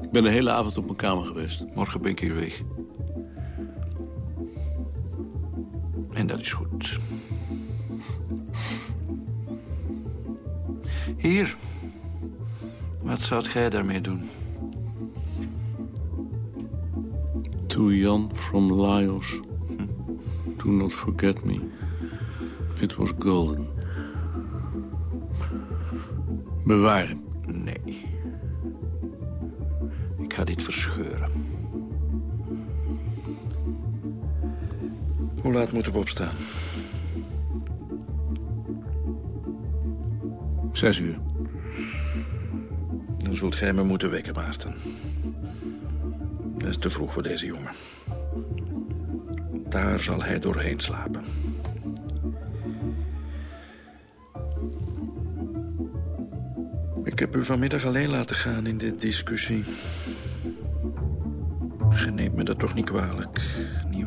K: Ik ben de hele avond op mijn kamer geweest.
M: Morgen ben ik hier weg. En dat is goed. Hier. Wat zou jij daarmee doen?
K: To Jan from Laos. Do not forget me. It was golden. Bewaren.
M: Nee. Ik ga dit verscheuren. Hoe laat moeten we opstaan?
K: Zes uur.
M: Dan zult gij me moeten wekken, Maarten. Dat is te vroeg voor deze jongen. Daar zal hij doorheen slapen. Ik heb u vanmiddag alleen laten gaan in dit discussie. Ge neemt me dat toch niet kwalijk, niet